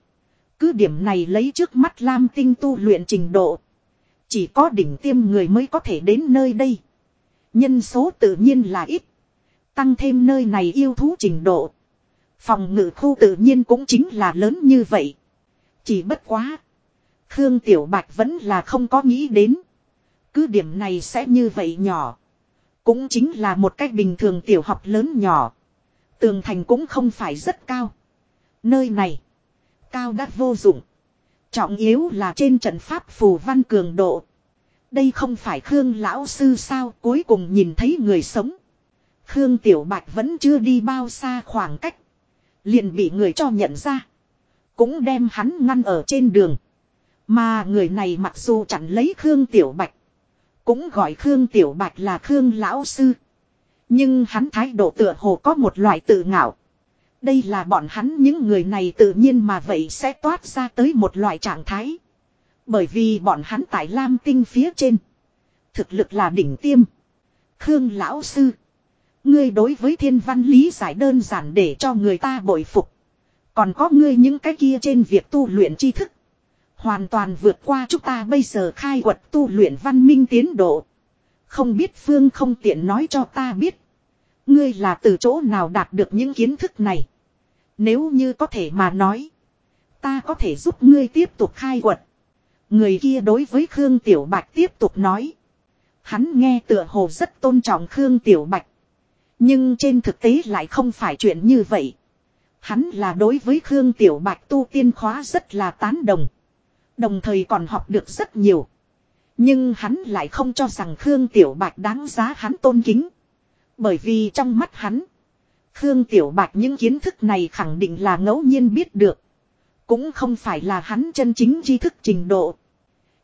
Cứ điểm này lấy trước mắt Lam Tinh tu luyện trình độ. Chỉ có đỉnh tiêm người mới có thể đến nơi đây. Nhân số tự nhiên là ít. Tăng thêm nơi này yêu thú trình độ. Phòng ngự khu tự nhiên cũng chính là lớn như vậy. Chỉ bất quá. Khương Tiểu Bạch vẫn là không có nghĩ đến. Cứ điểm này sẽ như vậy nhỏ. Cũng chính là một cách bình thường tiểu học lớn nhỏ. Tường thành cũng không phải rất cao. Nơi này. Cao đắt vô dụng. Trọng yếu là trên trận pháp phù văn cường độ. Đây không phải Khương lão sư sao, cuối cùng nhìn thấy người sống. Khương Tiểu Bạch vẫn chưa đi bao xa khoảng cách. Liền bị người cho nhận ra. Cũng đem hắn ngăn ở trên đường. Mà người này mặc dù chẳng lấy Khương Tiểu Bạch. Cũng gọi Khương Tiểu Bạch là Khương Lão Sư. Nhưng hắn thái độ tựa hồ có một loại tự ngạo. Đây là bọn hắn những người này tự nhiên mà vậy sẽ toát ra tới một loại trạng thái. Bởi vì bọn hắn tại Lam Tinh phía trên. Thực lực là đỉnh tiêm. Khương Lão Sư. Ngươi đối với thiên văn lý giải đơn giản để cho người ta bội phục. Còn có ngươi những cái kia trên việc tu luyện tri thức. Hoàn toàn vượt qua chúng ta bây giờ khai quật tu luyện văn minh tiến độ. Không biết Phương không tiện nói cho ta biết. Ngươi là từ chỗ nào đạt được những kiến thức này. Nếu như có thể mà nói. Ta có thể giúp ngươi tiếp tục khai quật. Người kia đối với Khương Tiểu Bạch tiếp tục nói. Hắn nghe tựa hồ rất tôn trọng Khương Tiểu Bạch. Nhưng trên thực tế lại không phải chuyện như vậy. Hắn là đối với Khương Tiểu Bạch tu tiên khóa rất là tán đồng. Đồng thời còn học được rất nhiều. Nhưng hắn lại không cho rằng Khương Tiểu Bạch đáng giá hắn tôn kính. Bởi vì trong mắt hắn. Khương Tiểu Bạch những kiến thức này khẳng định là ngẫu nhiên biết được. Cũng không phải là hắn chân chính tri thức trình độ.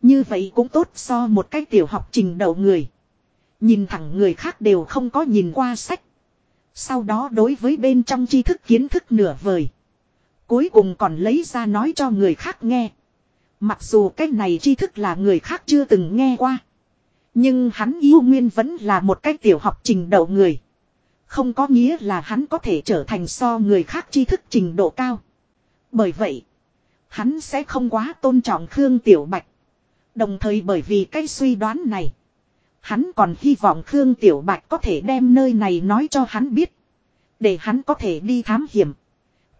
Như vậy cũng tốt so một cái tiểu học trình độ người. Nhìn thẳng người khác đều không có nhìn qua sách. Sau đó đối với bên trong tri thức kiến thức nửa vời. Cuối cùng còn lấy ra nói cho người khác nghe. Mặc dù cái này tri thức là người khác chưa từng nghe qua. Nhưng hắn yêu nguyên vẫn là một cái tiểu học trình độ người. Không có nghĩa là hắn có thể trở thành so người khác tri thức trình độ cao. Bởi vậy, hắn sẽ không quá tôn trọng Khương Tiểu Bạch. Đồng thời bởi vì cái suy đoán này, hắn còn hy vọng Khương Tiểu Bạch có thể đem nơi này nói cho hắn biết. Để hắn có thể đi thám hiểm.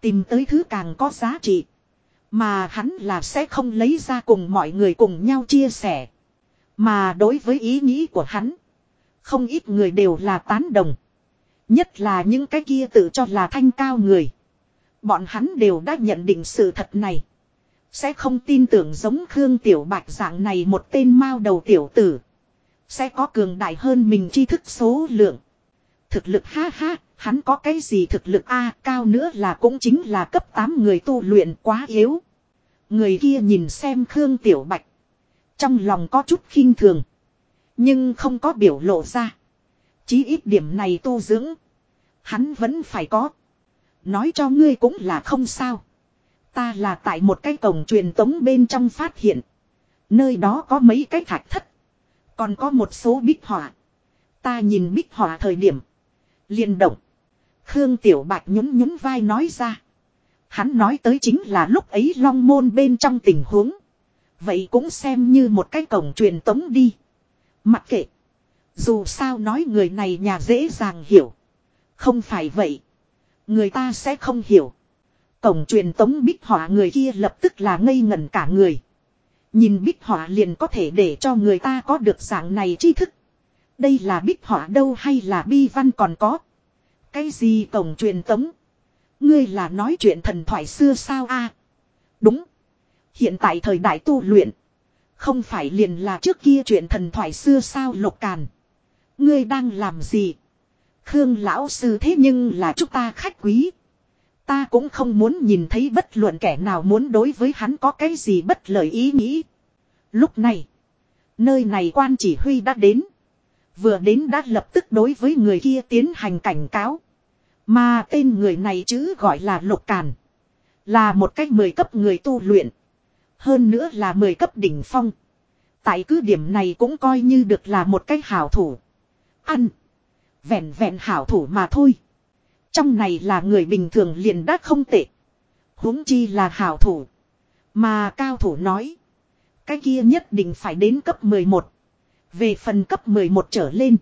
Tìm tới thứ càng có giá trị. Mà hắn là sẽ không lấy ra cùng mọi người cùng nhau chia sẻ. Mà đối với ý nghĩ của hắn. Không ít người đều là tán đồng. Nhất là những cái kia tự cho là thanh cao người. Bọn hắn đều đã nhận định sự thật này. Sẽ không tin tưởng giống Khương Tiểu Bạch dạng này một tên mao đầu tiểu tử. Sẽ có cường đại hơn mình tri thức số lượng. Thực lực ha ha, hắn có cái gì thực lực A cao nữa là cũng chính là cấp 8 người tu luyện quá yếu. Người kia nhìn xem Khương Tiểu Bạch. Trong lòng có chút khinh thường. Nhưng không có biểu lộ ra. Chí ít điểm này tu dưỡng. Hắn vẫn phải có. Nói cho ngươi cũng là không sao. Ta là tại một cái cổng truyền tống bên trong phát hiện. Nơi đó có mấy cái thạch thất. Còn có một số bích họa. Ta nhìn bích họa thời điểm. liền động. Khương Tiểu Bạch nhún nhún vai nói ra. Hắn nói tới chính là lúc ấy long môn bên trong tình huống. Vậy cũng xem như một cái cổng truyền tống đi. Mặc kệ. Dù sao nói người này nhà dễ dàng hiểu. Không phải vậy. Người ta sẽ không hiểu. Cổng truyền tống bích họa người kia lập tức là ngây ngẩn cả người. Nhìn bích họa liền có thể để cho người ta có được dạng này tri thức. Đây là bích họa đâu hay là bi văn còn có. Cái gì cổng truyền tống. Ngươi là nói chuyện thần thoại xưa sao a? đúng. Hiện tại thời đại tu luyện. Không phải liền là trước kia chuyện thần thoại xưa sao lục càn. Ngươi đang làm gì? Khương lão sư thế nhưng là chúng ta khách quý. Ta cũng không muốn nhìn thấy bất luận kẻ nào muốn đối với hắn có cái gì bất lợi ý nghĩ. Lúc này, nơi này quan chỉ huy đã đến. Vừa đến đã lập tức đối với người kia tiến hành cảnh cáo. Mà tên người này chứ gọi là Lục Càn. Là một cách mười cấp người tu luyện. Hơn nữa là mười cấp đỉnh phong. Tại cứ điểm này cũng coi như được là một cách hảo thủ. Ăn. Vẹn vẹn hảo thủ mà thôi. Trong này là người bình thường liền đã không tệ. huống chi là hảo thủ. Mà cao thủ nói. Cái kia nhất định phải đến cấp 11. Về phần cấp 11 trở lên.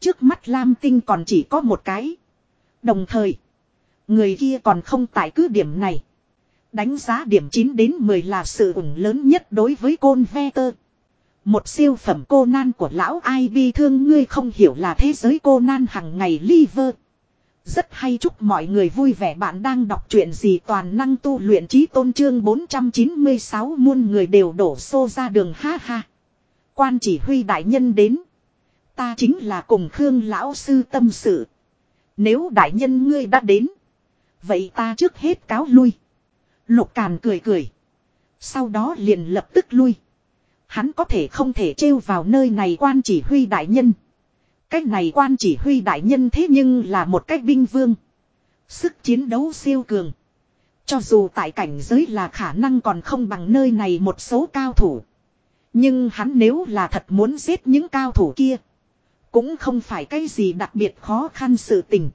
Trước mắt Lam Tinh còn chỉ có một cái. Đồng thời. Người kia còn không tại cứ điểm này. Đánh giá điểm 9 đến 10 là sự ủng lớn nhất đối với côn ve tơ. Một siêu phẩm cô nan của lão ai bi thương, ngươi không hiểu là thế giới cô nan hằng ngày liver. Rất hay chúc mọi người vui vẻ bạn đang đọc truyện gì toàn năng tu luyện trí tôn trương 496 muôn người đều đổ xô ra đường ha ha. Quan chỉ huy đại nhân đến. Ta chính là cùng Khương lão sư tâm sự. Nếu đại nhân ngươi đã đến. Vậy ta trước hết cáo lui. Lục càn cười cười. Sau đó liền lập tức lui. Hắn có thể không thể trêu vào nơi này quan chỉ huy đại nhân. Cách này quan chỉ huy đại nhân thế nhưng là một cách binh vương. Sức chiến đấu siêu cường. Cho dù tại cảnh giới là khả năng còn không bằng nơi này một số cao thủ. Nhưng hắn nếu là thật muốn giết những cao thủ kia. Cũng không phải cái gì đặc biệt khó khăn sự tình.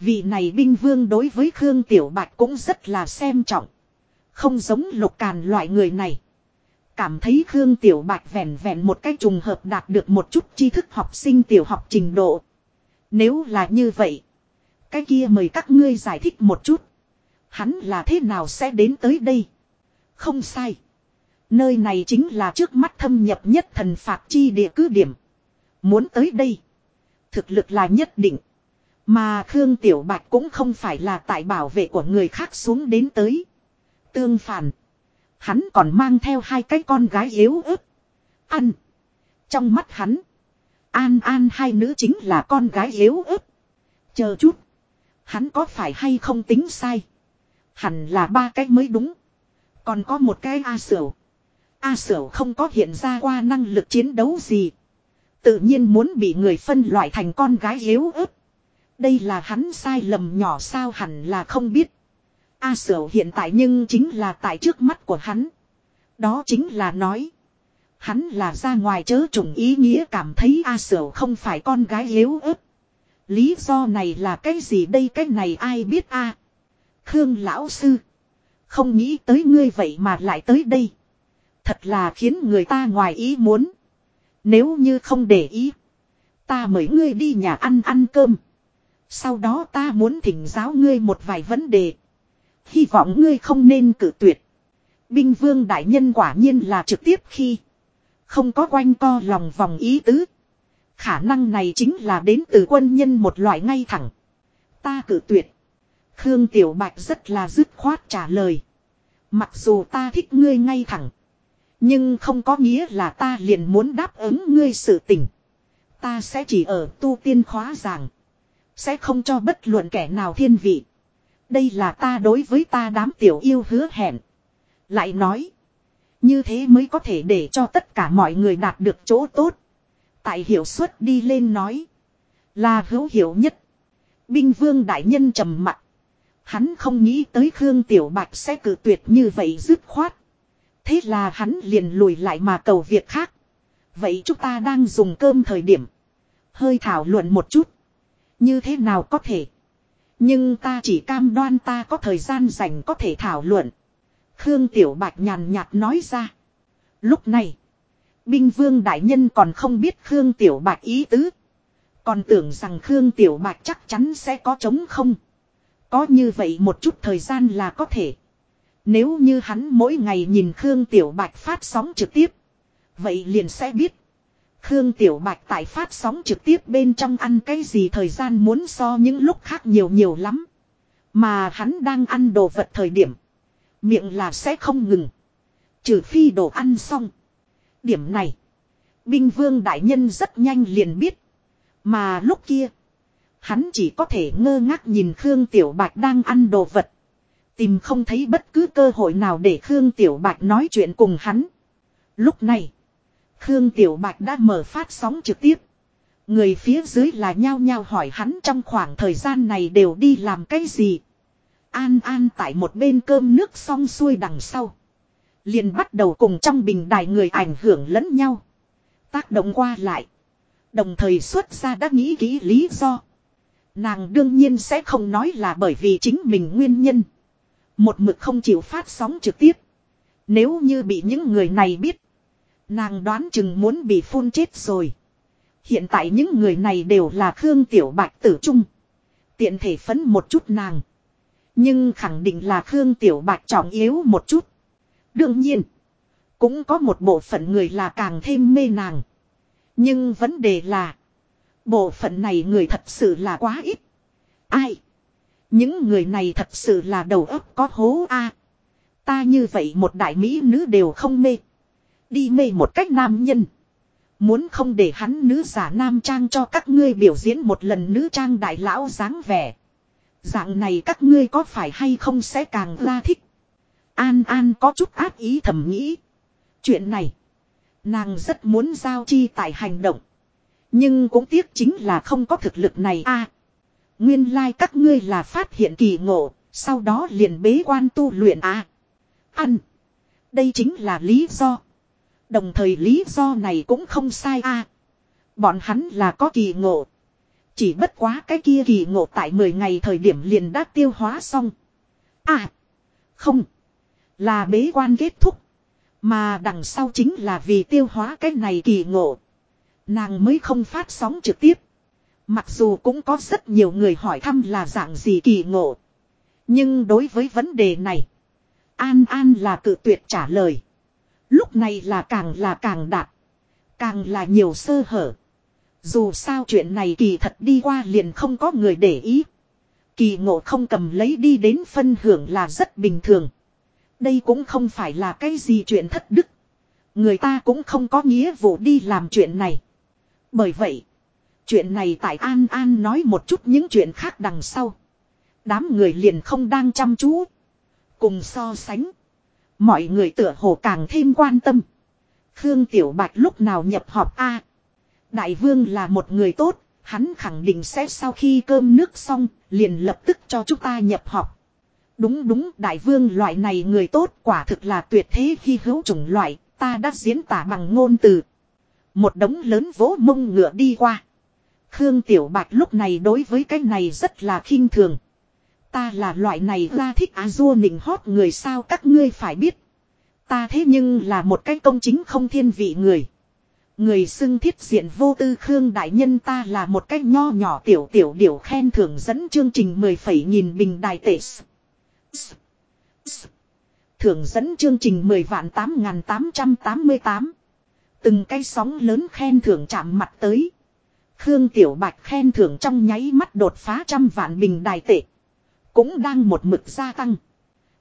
Vị này binh vương đối với Khương Tiểu Bạch cũng rất là xem trọng. Không giống lục càn loại người này. Cảm thấy Khương Tiểu Bạch vẹn vẹn một cách trùng hợp đạt được một chút tri thức học sinh tiểu học trình độ. Nếu là như vậy. Cái kia mời các ngươi giải thích một chút. Hắn là thế nào sẽ đến tới đây? Không sai. Nơi này chính là trước mắt thâm nhập nhất thần phạt chi địa cứ điểm. Muốn tới đây. Thực lực là nhất định. Mà Khương Tiểu Bạch cũng không phải là tại bảo vệ của người khác xuống đến tới. Tương phản. Hắn còn mang theo hai cái con gái yếu ớt. Ăn. Trong mắt hắn. An An hai nữ chính là con gái yếu ớt. Chờ chút. Hắn có phải hay không tính sai. Hẳn là ba cái mới đúng. Còn có một cái A Sửu. A Sửu không có hiện ra qua năng lực chiến đấu gì. Tự nhiên muốn bị người phân loại thành con gái yếu ớt. Đây là hắn sai lầm nhỏ sao hẳn là không biết. A Sở hiện tại nhưng chính là tại trước mắt của hắn. Đó chính là nói. Hắn là ra ngoài chớ trùng ý nghĩa cảm thấy A Sở không phải con gái yếu ớt. Lý do này là cái gì đây cái này ai biết a Khương lão sư. Không nghĩ tới ngươi vậy mà lại tới đây. Thật là khiến người ta ngoài ý muốn. Nếu như không để ý. Ta mời ngươi đi nhà ăn ăn cơm. Sau đó ta muốn thỉnh giáo ngươi một vài vấn đề. Hy vọng ngươi không nên cử tuyệt. Binh vương đại nhân quả nhiên là trực tiếp khi. Không có quanh co lòng vòng ý tứ. Khả năng này chính là đến từ quân nhân một loại ngay thẳng. Ta cử tuyệt. Khương Tiểu Bạch rất là dứt khoát trả lời. Mặc dù ta thích ngươi ngay thẳng. Nhưng không có nghĩa là ta liền muốn đáp ứng ngươi sự tình. Ta sẽ chỉ ở tu tiên khóa giảng. Sẽ không cho bất luận kẻ nào thiên vị. Đây là ta đối với ta đám tiểu yêu hứa hẹn. Lại nói. Như thế mới có thể để cho tất cả mọi người đạt được chỗ tốt. Tại hiệu suất đi lên nói. Là hữu hiệu nhất. Binh vương đại nhân trầm mặt. Hắn không nghĩ tới Khương Tiểu Bạch sẽ cử tuyệt như vậy dứt khoát. Thế là hắn liền lùi lại mà cầu việc khác. Vậy chúng ta đang dùng cơm thời điểm. Hơi thảo luận một chút. Như thế nào có thể. Nhưng ta chỉ cam đoan ta có thời gian dành có thể thảo luận. Khương Tiểu Bạch nhàn nhạt nói ra. Lúc này. Binh vương đại nhân còn không biết Khương Tiểu Bạch ý tứ. Còn tưởng rằng Khương Tiểu Bạch chắc chắn sẽ có chống không. Có như vậy một chút thời gian là có thể. Nếu như hắn mỗi ngày nhìn Khương Tiểu Bạch phát sóng trực tiếp. Vậy liền sẽ biết. Khương Tiểu Bạch tại phát sóng trực tiếp bên trong ăn cái gì thời gian muốn so những lúc khác nhiều nhiều lắm. Mà hắn đang ăn đồ vật thời điểm. Miệng là sẽ không ngừng. Trừ phi đồ ăn xong. Điểm này. Binh vương đại nhân rất nhanh liền biết. Mà lúc kia. Hắn chỉ có thể ngơ ngác nhìn Khương Tiểu Bạch đang ăn đồ vật. Tìm không thấy bất cứ cơ hội nào để Khương Tiểu Bạch nói chuyện cùng hắn. Lúc này. Khương Tiểu Bạch đã mở phát sóng trực tiếp. Người phía dưới là nhao nhao hỏi hắn trong khoảng thời gian này đều đi làm cái gì. An An tại một bên cơm nước xong xuôi đằng sau. Liền bắt đầu cùng trong bình đài người ảnh hưởng lẫn nhau. Tác động qua lại. Đồng thời xuất ra đã nghĩ kỹ lý do. Nàng đương nhiên sẽ không nói là bởi vì chính mình nguyên nhân. Một mực không chịu phát sóng trực tiếp. Nếu như bị những người này biết. Nàng đoán chừng muốn bị phun chết rồi. Hiện tại những người này đều là Khương Tiểu Bạch tử trung. Tiện thể phấn một chút nàng. Nhưng khẳng định là Khương Tiểu Bạch trọng yếu một chút. Đương nhiên. Cũng có một bộ phận người là càng thêm mê nàng. Nhưng vấn đề là. Bộ phận này người thật sự là quá ít. Ai? Những người này thật sự là đầu óc có hố a. Ta như vậy một đại mỹ nữ đều không mê. Đi mê một cách nam nhân. Muốn không để hắn nữ giả nam trang cho các ngươi biểu diễn một lần nữ trang đại lão dáng vẻ. Dạng này các ngươi có phải hay không sẽ càng ra thích. An An có chút ác ý thầm nghĩ. Chuyện này. Nàng rất muốn giao chi tại hành động. Nhưng cũng tiếc chính là không có thực lực này a. nguyên lai like các ngươi là phát hiện kỳ ngộ, sau đó liền bế quan tu luyện a. À. Ăn. Đây chính là lý do. Đồng thời lý do này cũng không sai a. Bọn hắn là có kỳ ngộ. Chỉ bất quá cái kia kỳ ngộ tại 10 ngày thời điểm liền đã tiêu hóa xong. À. Không. Là bế quan kết thúc. Mà đằng sau chính là vì tiêu hóa cái này kỳ ngộ. Nàng mới không phát sóng trực tiếp. Mặc dù cũng có rất nhiều người hỏi thăm là dạng gì kỳ ngộ. Nhưng đối với vấn đề này. An An là cự tuyệt trả lời. Lúc này là càng là càng đạt. Càng là nhiều sơ hở. Dù sao chuyện này kỳ thật đi qua liền không có người để ý. Kỳ ngộ không cầm lấy đi đến phân hưởng là rất bình thường. Đây cũng không phải là cái gì chuyện thất đức. Người ta cũng không có nghĩa vụ đi làm chuyện này. Bởi vậy, chuyện này tại An An nói một chút những chuyện khác đằng sau. Đám người liền không đang chăm chú. Cùng so sánh. Mọi người tựa hồ càng thêm quan tâm. Khương Tiểu Bạch lúc nào nhập họp A. Đại vương là một người tốt, hắn khẳng định sẽ sau khi cơm nước xong, liền lập tức cho chúng ta nhập họp. Đúng đúng, đại vương loại này người tốt quả thực là tuyệt thế khi hữu chủng loại, ta đã diễn tả bằng ngôn từ. Một đống lớn vỗ mông ngựa đi qua. Khương Tiểu Bạch lúc này đối với cái này rất là khinh thường. Ta là loại này ra thích á dua nịnh hót người sao các ngươi phải biết. Ta thế nhưng là một cái công chính không thiên vị người. Người xưng thiết diện vô tư Khương Đại Nhân ta là một cái nho nhỏ tiểu tiểu điểu khen thưởng dẫn chương trình 10 phẩy nhìn bình đài tệ. Thưởng dẫn chương trình 10 vạn 8.888. Từng cái sóng lớn khen thưởng chạm mặt tới. Khương Tiểu Bạch khen thưởng trong nháy mắt đột phá trăm vạn bình đài tệ. Cũng đang một mực gia tăng.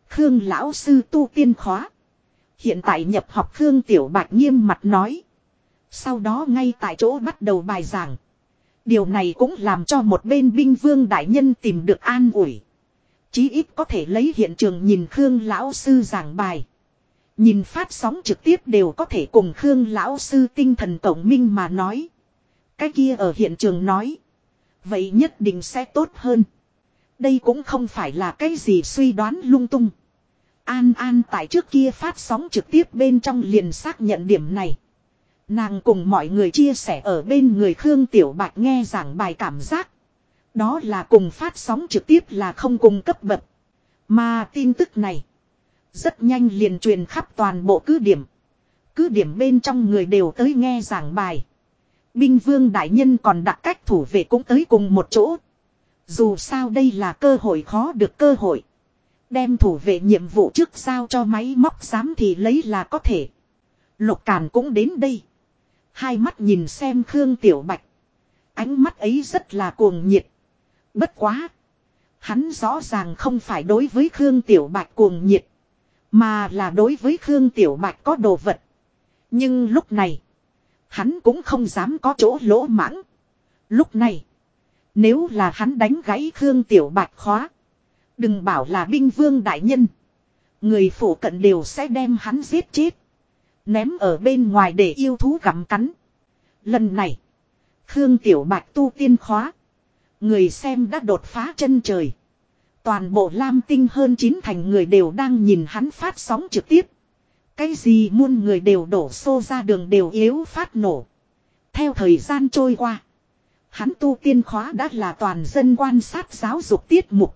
Khương lão sư tu tiên khóa. Hiện tại nhập học Khương Tiểu Bạch nghiêm mặt nói. Sau đó ngay tại chỗ bắt đầu bài giảng. Điều này cũng làm cho một bên binh vương đại nhân tìm được an ủi. Chí ít có thể lấy hiện trường nhìn Khương lão sư giảng bài. Nhìn phát sóng trực tiếp đều có thể cùng Khương Lão Sư tinh thần tổng minh mà nói. Cái kia ở hiện trường nói. Vậy nhất định sẽ tốt hơn. Đây cũng không phải là cái gì suy đoán lung tung. An An tại trước kia phát sóng trực tiếp bên trong liền xác nhận điểm này. Nàng cùng mọi người chia sẻ ở bên người Khương Tiểu Bạch nghe giảng bài cảm giác. Đó là cùng phát sóng trực tiếp là không cùng cấp bậc. Mà tin tức này. Rất nhanh liền truyền khắp toàn bộ cứ điểm. Cứ điểm bên trong người đều tới nghe giảng bài. Binh vương đại nhân còn đặt cách thủ vệ cũng tới cùng một chỗ. Dù sao đây là cơ hội khó được cơ hội. Đem thủ vệ nhiệm vụ trước sao cho máy móc dám thì lấy là có thể. Lục Càn cũng đến đây. Hai mắt nhìn xem Khương Tiểu Bạch. Ánh mắt ấy rất là cuồng nhiệt. Bất quá. Hắn rõ ràng không phải đối với Khương Tiểu Bạch cuồng nhiệt. Mà là đối với Khương Tiểu Bạch có đồ vật. Nhưng lúc này. Hắn cũng không dám có chỗ lỗ mãng. Lúc này. Nếu là hắn đánh gãy Khương Tiểu Bạch khóa. Đừng bảo là binh vương đại nhân. Người phủ cận đều sẽ đem hắn giết chết. Ném ở bên ngoài để yêu thú gặm cắn. Lần này. Khương Tiểu Bạch tu tiên khóa. Người xem đã đột phá chân trời. Toàn bộ Lam Tinh hơn chín thành người đều đang nhìn hắn phát sóng trực tiếp. Cái gì muôn người đều đổ xô ra đường đều yếu phát nổ. Theo thời gian trôi qua. Hắn tu tiên khóa đã là toàn dân quan sát giáo dục tiết mục.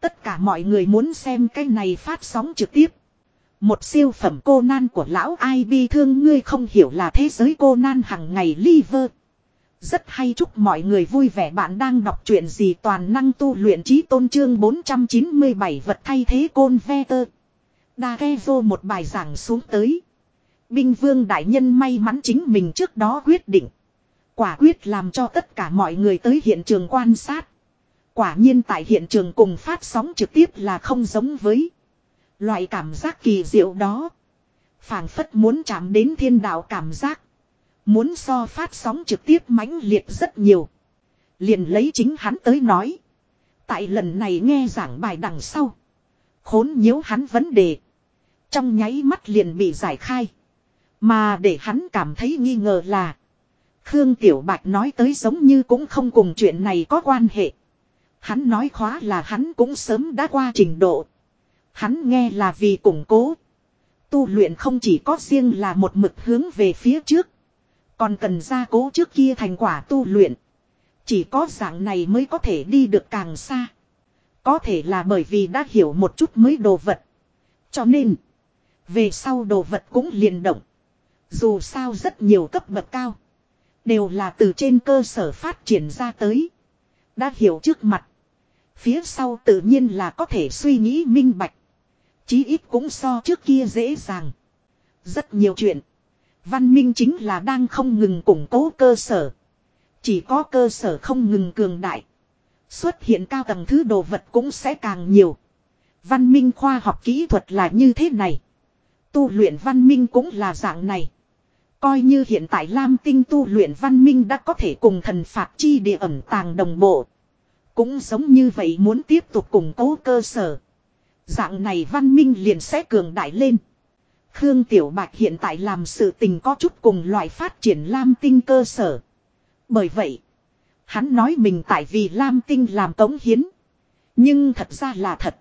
Tất cả mọi người muốn xem cái này phát sóng trực tiếp. Một siêu phẩm cô nan của lão ai bi thương ngươi không hiểu là thế giới cô nan hằng ngày liver. Rất hay chúc mọi người vui vẻ bạn đang đọc truyện gì toàn năng tu luyện trí tôn trương 497 vật thay thế côn ve tơ. Đa ghe vô một bài giảng xuống tới. Binh vương đại nhân may mắn chính mình trước đó quyết định. Quả quyết làm cho tất cả mọi người tới hiện trường quan sát. Quả nhiên tại hiện trường cùng phát sóng trực tiếp là không giống với. Loại cảm giác kỳ diệu đó. phảng phất muốn chạm đến thiên đạo cảm giác. Muốn so phát sóng trực tiếp mãnh liệt rất nhiều. Liền lấy chính hắn tới nói. Tại lần này nghe giảng bài đằng sau. Khốn nhiễu hắn vấn đề. Trong nháy mắt liền bị giải khai. Mà để hắn cảm thấy nghi ngờ là. Khương Tiểu Bạch nói tới giống như cũng không cùng chuyện này có quan hệ. Hắn nói khóa là hắn cũng sớm đã qua trình độ. Hắn nghe là vì củng cố. Tu luyện không chỉ có riêng là một mực hướng về phía trước. Còn cần gia cố trước kia thành quả tu luyện. Chỉ có dạng này mới có thể đi được càng xa. Có thể là bởi vì đã hiểu một chút mới đồ vật. Cho nên. Về sau đồ vật cũng liền động. Dù sao rất nhiều cấp bậc cao. Đều là từ trên cơ sở phát triển ra tới. Đã hiểu trước mặt. Phía sau tự nhiên là có thể suy nghĩ minh bạch. Chí ít cũng so trước kia dễ dàng. Rất nhiều chuyện. Văn minh chính là đang không ngừng củng cố cơ sở. Chỉ có cơ sở không ngừng cường đại. Xuất hiện cao tầng thứ đồ vật cũng sẽ càng nhiều. Văn minh khoa học kỹ thuật là như thế này. Tu luyện văn minh cũng là dạng này. Coi như hiện tại Lam Tinh tu luyện văn minh đã có thể cùng thần phạt chi địa ẩn tàng đồng bộ. Cũng giống như vậy muốn tiếp tục củng cố cơ sở. Dạng này văn minh liền sẽ cường đại lên. Khương Tiểu Bạch hiện tại làm sự tình có chút cùng loại phát triển Lam Tinh cơ sở. Bởi vậy, hắn nói mình tại vì Lam Tinh làm cống hiến. Nhưng thật ra là thật.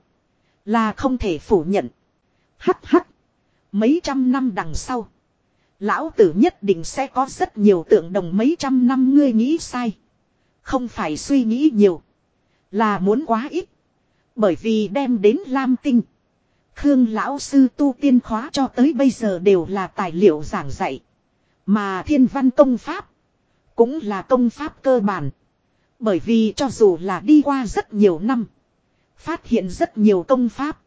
Là không thể phủ nhận. Hắc hắc. Mấy trăm năm đằng sau. Lão tử nhất định sẽ có rất nhiều tượng đồng mấy trăm năm ngươi nghĩ sai. Không phải suy nghĩ nhiều. Là muốn quá ít. Bởi vì đem đến Lam Tinh. Khương lão sư tu tiên khóa cho tới bây giờ đều là tài liệu giảng dạy. Mà thiên văn công pháp. Cũng là công pháp cơ bản. Bởi vì cho dù là đi qua rất nhiều năm. Phát hiện rất nhiều công pháp.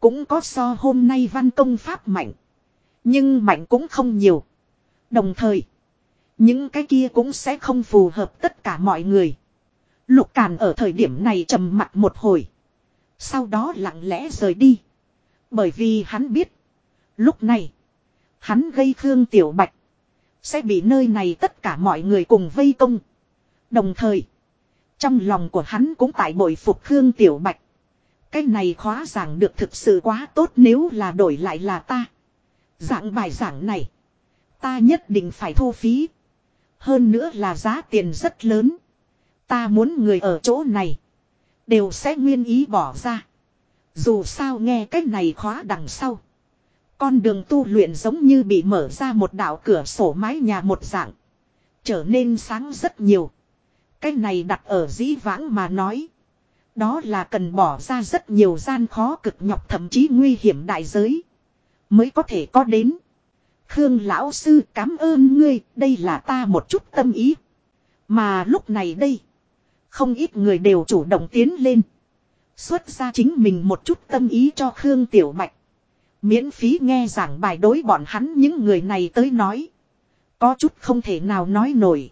Cũng có so hôm nay văn công pháp mạnh. Nhưng mạnh cũng không nhiều. Đồng thời. Những cái kia cũng sẽ không phù hợp tất cả mọi người. Lục Càn ở thời điểm này trầm mặt một hồi. Sau đó lặng lẽ rời đi. Bởi vì hắn biết. Lúc này. Hắn gây Khương Tiểu Bạch. Sẽ bị nơi này tất cả mọi người cùng vây công. Đồng thời. Trong lòng của hắn cũng tại bội phục Khương Tiểu Bạch. Cái này khóa giảng được thực sự quá tốt nếu là đổi lại là ta. Dạng bài giảng này. Ta nhất định phải thu phí. Hơn nữa là giá tiền rất lớn. Ta muốn người ở chỗ này. Đều sẽ nguyên ý bỏ ra. Dù sao nghe cách này khóa đằng sau. Con đường tu luyện giống như bị mở ra một đạo cửa sổ mái nhà một dạng. Trở nên sáng rất nhiều. Cái này đặt ở dĩ vãng mà nói. Đó là cần bỏ ra rất nhiều gian khó cực nhọc thậm chí nguy hiểm đại giới. Mới có thể có đến. Khương lão sư cảm ơn ngươi, đây là ta một chút tâm ý. Mà lúc này đây, không ít người đều chủ động tiến lên. Xuất ra chính mình một chút tâm ý cho Khương Tiểu Bạch. Miễn phí nghe giảng bài đối bọn hắn những người này tới nói. Có chút không thể nào nói nổi.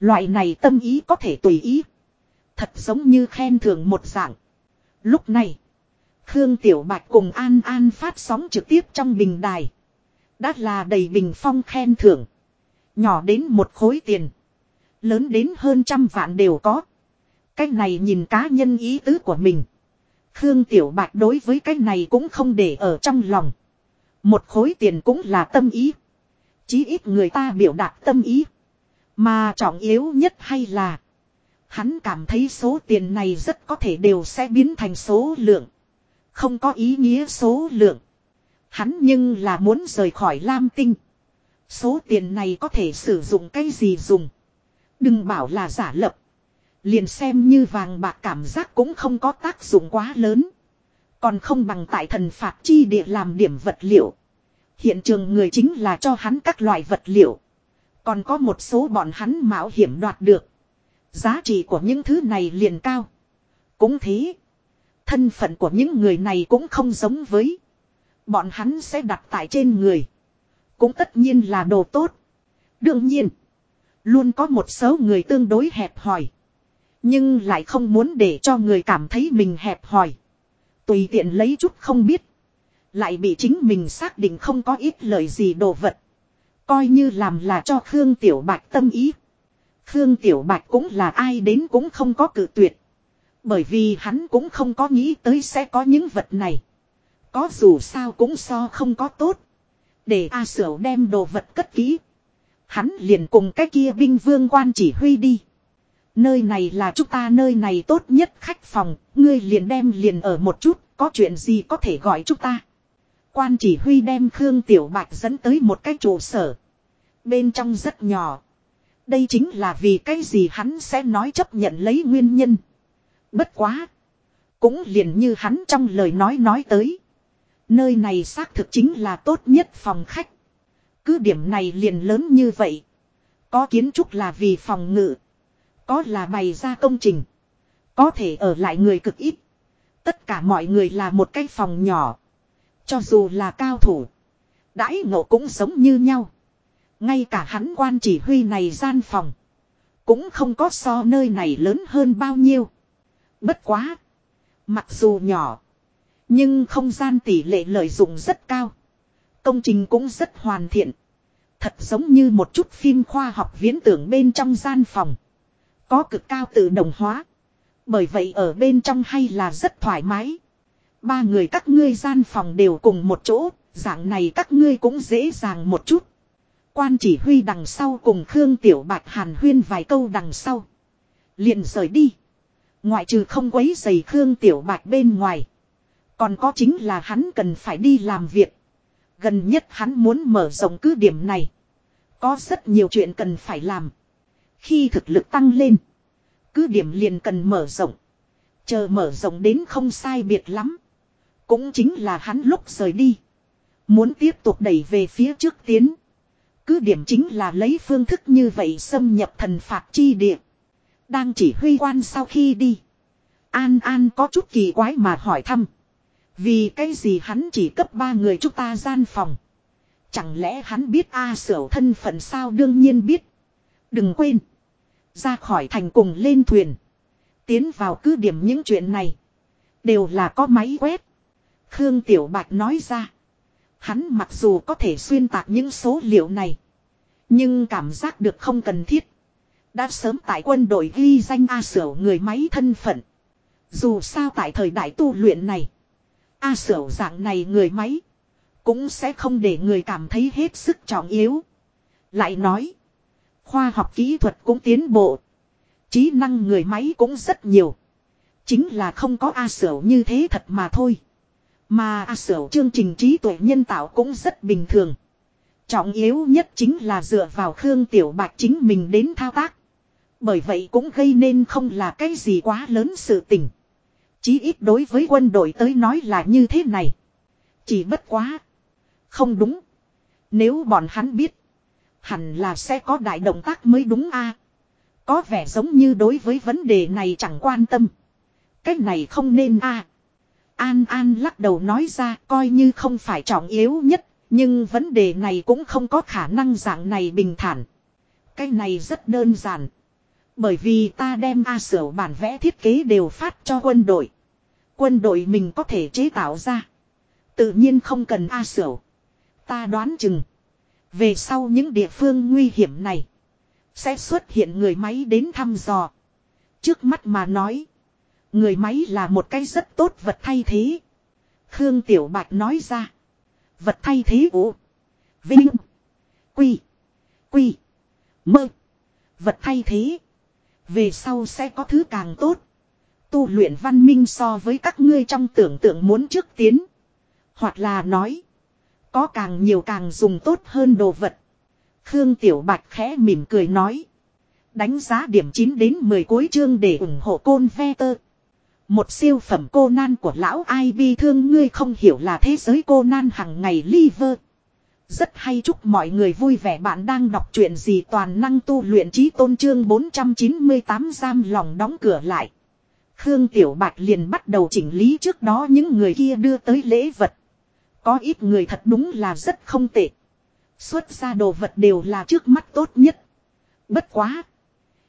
Loại này tâm ý có thể tùy ý. Thật giống như khen thưởng một dạng. Lúc này, Khương Tiểu Bạch cùng An An phát sóng trực tiếp trong bình đài. Đã là đầy bình phong khen thưởng. Nhỏ đến một khối tiền. Lớn đến hơn trăm vạn đều có. Cách này nhìn cá nhân ý tứ của mình. Khương Tiểu Bạch đối với cái này cũng không để ở trong lòng. Một khối tiền cũng là tâm ý. Chí ít người ta biểu đạt tâm ý. Mà trọng yếu nhất hay là. Hắn cảm thấy số tiền này rất có thể đều sẽ biến thành số lượng. Không có ý nghĩa số lượng. Hắn nhưng là muốn rời khỏi Lam Tinh. Số tiền này có thể sử dụng cái gì dùng. Đừng bảo là giả lập. Liền xem như vàng bạc cảm giác cũng không có tác dụng quá lớn. Còn không bằng tại thần phạt chi địa làm điểm vật liệu. Hiện trường người chính là cho hắn các loại vật liệu. Còn có một số bọn hắn mạo hiểm đoạt được. Giá trị của những thứ này liền cao. Cũng thế. Thân phận của những người này cũng không giống với. Bọn hắn sẽ đặt tại trên người. Cũng tất nhiên là đồ tốt. Đương nhiên. Luôn có một số người tương đối hẹp hòi. Nhưng lại không muốn để cho người cảm thấy mình hẹp hòi. Tùy tiện lấy chút không biết. Lại bị chính mình xác định không có ít lời gì đồ vật. Coi như làm là cho Khương Tiểu Bạch tâm ý. Khương Tiểu Bạch cũng là ai đến cũng không có cự tuyệt. Bởi vì hắn cũng không có nghĩ tới sẽ có những vật này. Có dù sao cũng so không có tốt. Để A Sở đem đồ vật cất kỹ. Hắn liền cùng cái kia binh vương quan chỉ huy đi. Nơi này là chúng ta nơi này tốt nhất khách phòng, ngươi liền đem liền ở một chút, có chuyện gì có thể gọi chúng ta. Quan chỉ huy đem Khương Tiểu Bạch dẫn tới một cái trụ sở. Bên trong rất nhỏ. Đây chính là vì cái gì hắn sẽ nói chấp nhận lấy nguyên nhân. Bất quá. Cũng liền như hắn trong lời nói nói tới. Nơi này xác thực chính là tốt nhất phòng khách. Cứ điểm này liền lớn như vậy. Có kiến trúc là vì phòng ngự. Có là bày ra công trình. Có thể ở lại người cực ít. Tất cả mọi người là một cái phòng nhỏ. Cho dù là cao thủ. Đãi ngộ cũng giống như nhau. Ngay cả hắn quan chỉ huy này gian phòng. Cũng không có so nơi này lớn hơn bao nhiêu. Bất quá. Mặc dù nhỏ. Nhưng không gian tỷ lệ lợi dụng rất cao. Công trình cũng rất hoàn thiện. Thật giống như một chút phim khoa học viễn tưởng bên trong gian phòng. Có cực cao tự động hóa. Bởi vậy ở bên trong hay là rất thoải mái. Ba người các ngươi gian phòng đều cùng một chỗ, dạng này các ngươi cũng dễ dàng một chút. Quan chỉ huy đằng sau cùng Khương Tiểu Bạch hàn huyên vài câu đằng sau. liền rời đi. Ngoại trừ không quấy giày Khương Tiểu Bạch bên ngoài. Còn có chính là hắn cần phải đi làm việc. Gần nhất hắn muốn mở rộng cứ điểm này. Có rất nhiều chuyện cần phải làm. Khi thực lực tăng lên. Cứ điểm liền cần mở rộng. Chờ mở rộng đến không sai biệt lắm. Cũng chính là hắn lúc rời đi. Muốn tiếp tục đẩy về phía trước tiến. Cứ điểm chính là lấy phương thức như vậy xâm nhập thần phạt chi địa. Đang chỉ huy quan sau khi đi. An An có chút kỳ quái mà hỏi thăm. Vì cái gì hắn chỉ cấp ba người chúng ta gian phòng. Chẳng lẽ hắn biết A à sở thân phận sao đương nhiên biết. Đừng quên. Ra khỏi thành cùng lên thuyền. Tiến vào cứ điểm những chuyện này. Đều là có máy quét. Khương Tiểu Bạch nói ra. Hắn mặc dù có thể xuyên tạc những số liệu này. Nhưng cảm giác được không cần thiết. Đã sớm tại quân đội ghi danh A Sở người máy thân phận. Dù sao tại thời đại tu luyện này. A Sở dạng này người máy. Cũng sẽ không để người cảm thấy hết sức trọng yếu. Lại nói. Khoa học kỹ thuật cũng tiến bộ. Trí năng người máy cũng rất nhiều. Chính là không có A Sở như thế thật mà thôi. Mà A Sở chương trình trí tuệ nhân tạo cũng rất bình thường. Trọng yếu nhất chính là dựa vào Khương Tiểu Bạch chính mình đến thao tác. Bởi vậy cũng gây nên không là cái gì quá lớn sự tình. Chí ít đối với quân đội tới nói là như thế này. Chỉ bất quá. Không đúng. Nếu bọn hắn biết. Hẳn là sẽ có đại động tác mới đúng a. Có vẻ giống như đối với vấn đề này chẳng quan tâm. Cách này không nên a. An An lắc đầu nói ra, coi như không phải trọng yếu nhất. Nhưng vấn đề này cũng không có khả năng dạng này bình thản. Cái này rất đơn giản. Bởi vì ta đem A Sở bản vẽ thiết kế đều phát cho quân đội. Quân đội mình có thể chế tạo ra. Tự nhiên không cần A Sở. Ta đoán chừng. Về sau những địa phương nguy hiểm này. Sẽ xuất hiện người máy đến thăm dò. Trước mắt mà nói. Người máy là một cái rất tốt vật thay thế. Khương Tiểu Bạch nói ra. Vật thay thế ủ. Vinh. Quy. Quy. Mơ. Vật thay thế. Về sau sẽ có thứ càng tốt. Tu luyện văn minh so với các ngươi trong tưởng tượng muốn trước tiến. Hoặc là nói. Có càng nhiều càng dùng tốt hơn đồ vật. Khương Tiểu Bạch khẽ mỉm cười nói. Đánh giá điểm 9 đến 10 cuối chương để ủng hộ côn ve tơ. Một siêu phẩm cô nan của lão ai bi thương ngươi không hiểu là thế giới cô nan hằng ngày liver. Rất hay chúc mọi người vui vẻ bạn đang đọc chuyện gì toàn năng tu luyện trí tôn trương 498 giam lòng đóng cửa lại. Khương Tiểu Bạch liền bắt đầu chỉnh lý trước đó những người kia đưa tới lễ vật. Có ít người thật đúng là rất không tệ. Xuất ra đồ vật đều là trước mắt tốt nhất. Bất quá.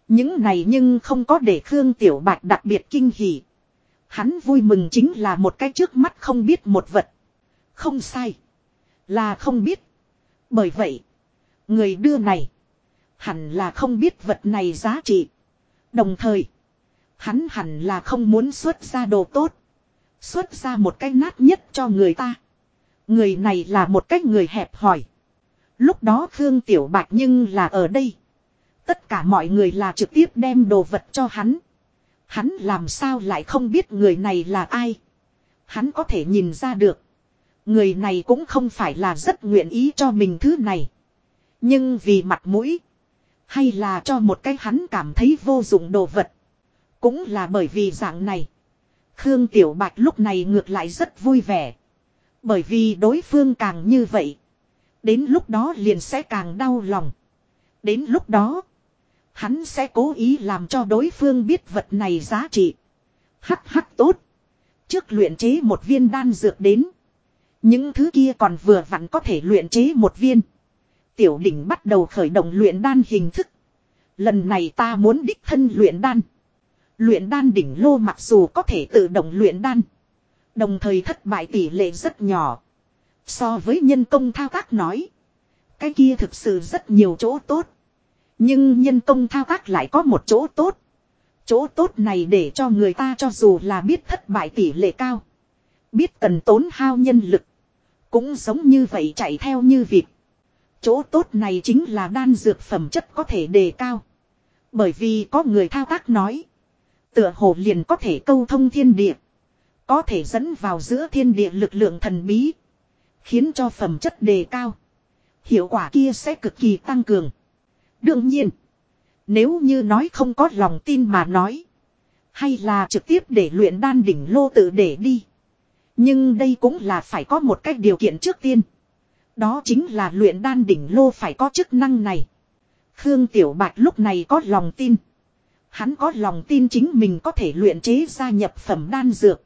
Những này nhưng không có để Khương Tiểu Bạch đặc biệt kinh hỉ. Hắn vui mừng chính là một cái trước mắt không biết một vật. Không sai. Là không biết. Bởi vậy. Người đưa này. Hẳn là không biết vật này giá trị. Đồng thời. Hắn hẳn là không muốn xuất ra đồ tốt. Xuất ra một cái nát nhất cho người ta. Người này là một cái người hẹp hòi. Lúc đó Khương Tiểu Bạch nhưng là ở đây. Tất cả mọi người là trực tiếp đem đồ vật cho hắn. Hắn làm sao lại không biết người này là ai. Hắn có thể nhìn ra được. Người này cũng không phải là rất nguyện ý cho mình thứ này. Nhưng vì mặt mũi. Hay là cho một cái hắn cảm thấy vô dụng đồ vật. Cũng là bởi vì dạng này. Khương Tiểu Bạch lúc này ngược lại rất vui vẻ. Bởi vì đối phương càng như vậy. Đến lúc đó liền sẽ càng đau lòng. Đến lúc đó. Hắn sẽ cố ý làm cho đối phương biết vật này giá trị. Hắc hắc tốt. Trước luyện chế một viên đan dược đến. Những thứ kia còn vừa vặn có thể luyện chế một viên. Tiểu đỉnh bắt đầu khởi động luyện đan hình thức. Lần này ta muốn đích thân luyện đan. Luyện đan đỉnh lô mặc dù có thể tự động luyện đan. Đồng thời thất bại tỷ lệ rất nhỏ. So với nhân công thao tác nói. Cái kia thực sự rất nhiều chỗ tốt. Nhưng nhân công thao tác lại có một chỗ tốt. Chỗ tốt này để cho người ta cho dù là biết thất bại tỷ lệ cao. Biết cần tốn hao nhân lực. Cũng giống như vậy chạy theo như việc. Chỗ tốt này chính là đan dược phẩm chất có thể đề cao. Bởi vì có người thao tác nói. Tựa hồ liền có thể câu thông thiên địa. Có thể dẫn vào giữa thiên địa lực lượng thần bí. Khiến cho phẩm chất đề cao. Hiệu quả kia sẽ cực kỳ tăng cường. Đương nhiên. Nếu như nói không có lòng tin mà nói. Hay là trực tiếp để luyện đan đỉnh lô tự để đi. Nhưng đây cũng là phải có một cách điều kiện trước tiên. Đó chính là luyện đan đỉnh lô phải có chức năng này. Khương Tiểu Bạch lúc này có lòng tin. Hắn có lòng tin chính mình có thể luyện chế ra nhập phẩm đan dược.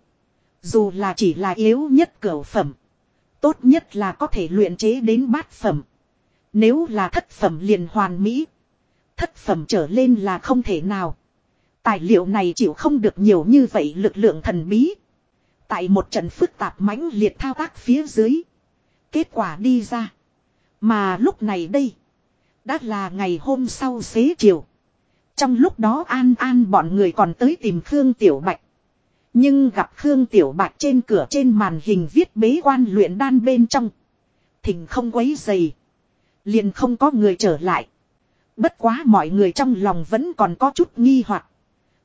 Dù là chỉ là yếu nhất cửu phẩm. Tốt nhất là có thể luyện chế đến bát phẩm. Nếu là thất phẩm liền hoàn mỹ. Thất phẩm trở lên là không thể nào. Tài liệu này chịu không được nhiều như vậy lực lượng thần bí. Tại một trận phức tạp mãnh liệt thao tác phía dưới. Kết quả đi ra. Mà lúc này đây. Đã là ngày hôm sau xế chiều. Trong lúc đó An An bọn người còn tới tìm Khương Tiểu Bạch. Nhưng gặp Khương Tiểu Bạch trên cửa trên màn hình viết bế quan luyện đan bên trong. Thỉnh không quấy dày. Liền không có người trở lại. Bất quá mọi người trong lòng vẫn còn có chút nghi hoặc.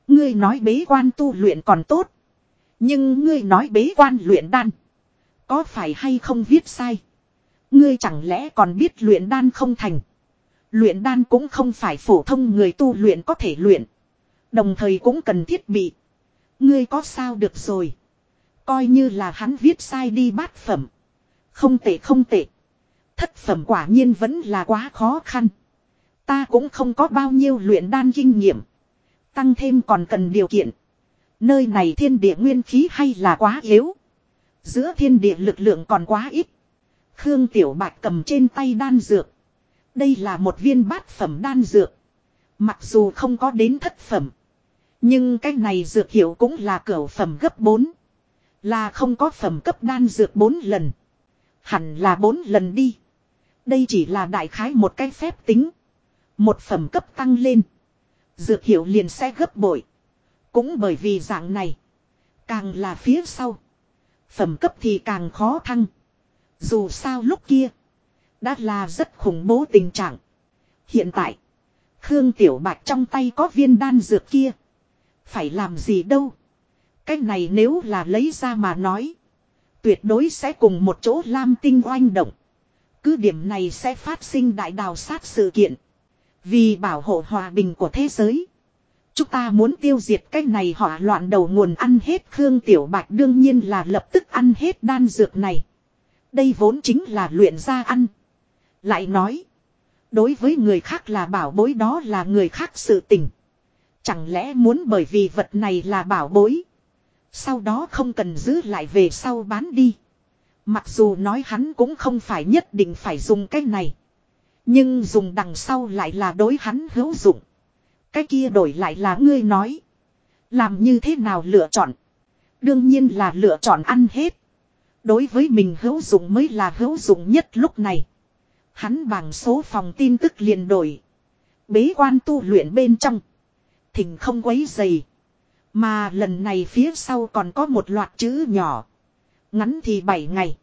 Ngươi nói bế quan tu luyện còn tốt. Nhưng ngươi nói bế quan luyện đan. Có phải hay không viết sai? Ngươi chẳng lẽ còn biết luyện đan không thành? Luyện đan cũng không phải phổ thông người tu luyện có thể luyện. Đồng thời cũng cần thiết bị. Ngươi có sao được rồi. Coi như là hắn viết sai đi bát phẩm. Không tệ không tệ. Thất phẩm quả nhiên vẫn là quá khó khăn. Ta cũng không có bao nhiêu luyện đan kinh nghiệm. Tăng thêm còn cần điều kiện. Nơi này thiên địa nguyên khí hay là quá yếu. Giữa thiên địa lực lượng còn quá ít. Khương Tiểu Bạch cầm trên tay đan dược. Đây là một viên bát phẩm đan dược. Mặc dù không có đến thất phẩm. Nhưng cái này dược hiệu cũng là cửa phẩm gấp 4. Là không có phẩm cấp đan dược 4 lần. Hẳn là 4 lần đi. Đây chỉ là đại khái một cái phép tính. Một phẩm cấp tăng lên. Dược hiệu liền sẽ gấp bội. Cũng bởi vì dạng này. Càng là phía sau. Phẩm cấp thì càng khó thăng. Dù sao lúc kia. Đã là rất khủng bố tình trạng. Hiện tại. Khương Tiểu Bạch trong tay có viên đan dược kia. Phải làm gì đâu. Cái này nếu là lấy ra mà nói. Tuyệt đối sẽ cùng một chỗ lam tinh oanh động. Cứ điểm này sẽ phát sinh đại đào sát sự kiện. Vì bảo hộ hòa bình của thế giới. Chúng ta muốn tiêu diệt cái này hỏa loạn đầu nguồn ăn hết Khương Tiểu Bạch đương nhiên là lập tức ăn hết đan dược này. Đây vốn chính là luyện ra ăn. Lại nói. Đối với người khác là bảo bối đó là người khác sự tình. Chẳng lẽ muốn bởi vì vật này là bảo bối. Sau đó không cần giữ lại về sau bán đi. Mặc dù nói hắn cũng không phải nhất định phải dùng cái này. Nhưng dùng đằng sau lại là đối hắn hữu dụng. Cái kia đổi lại là ngươi nói. Làm như thế nào lựa chọn? Đương nhiên là lựa chọn ăn hết. Đối với mình hữu dụng mới là hữu dụng nhất lúc này. Hắn bằng số phòng tin tức liền đổi. Bế quan tu luyện bên trong. Thỉnh không quấy dày. Mà lần này phía sau còn có một loạt chữ nhỏ. Ngắn thì 7 ngày.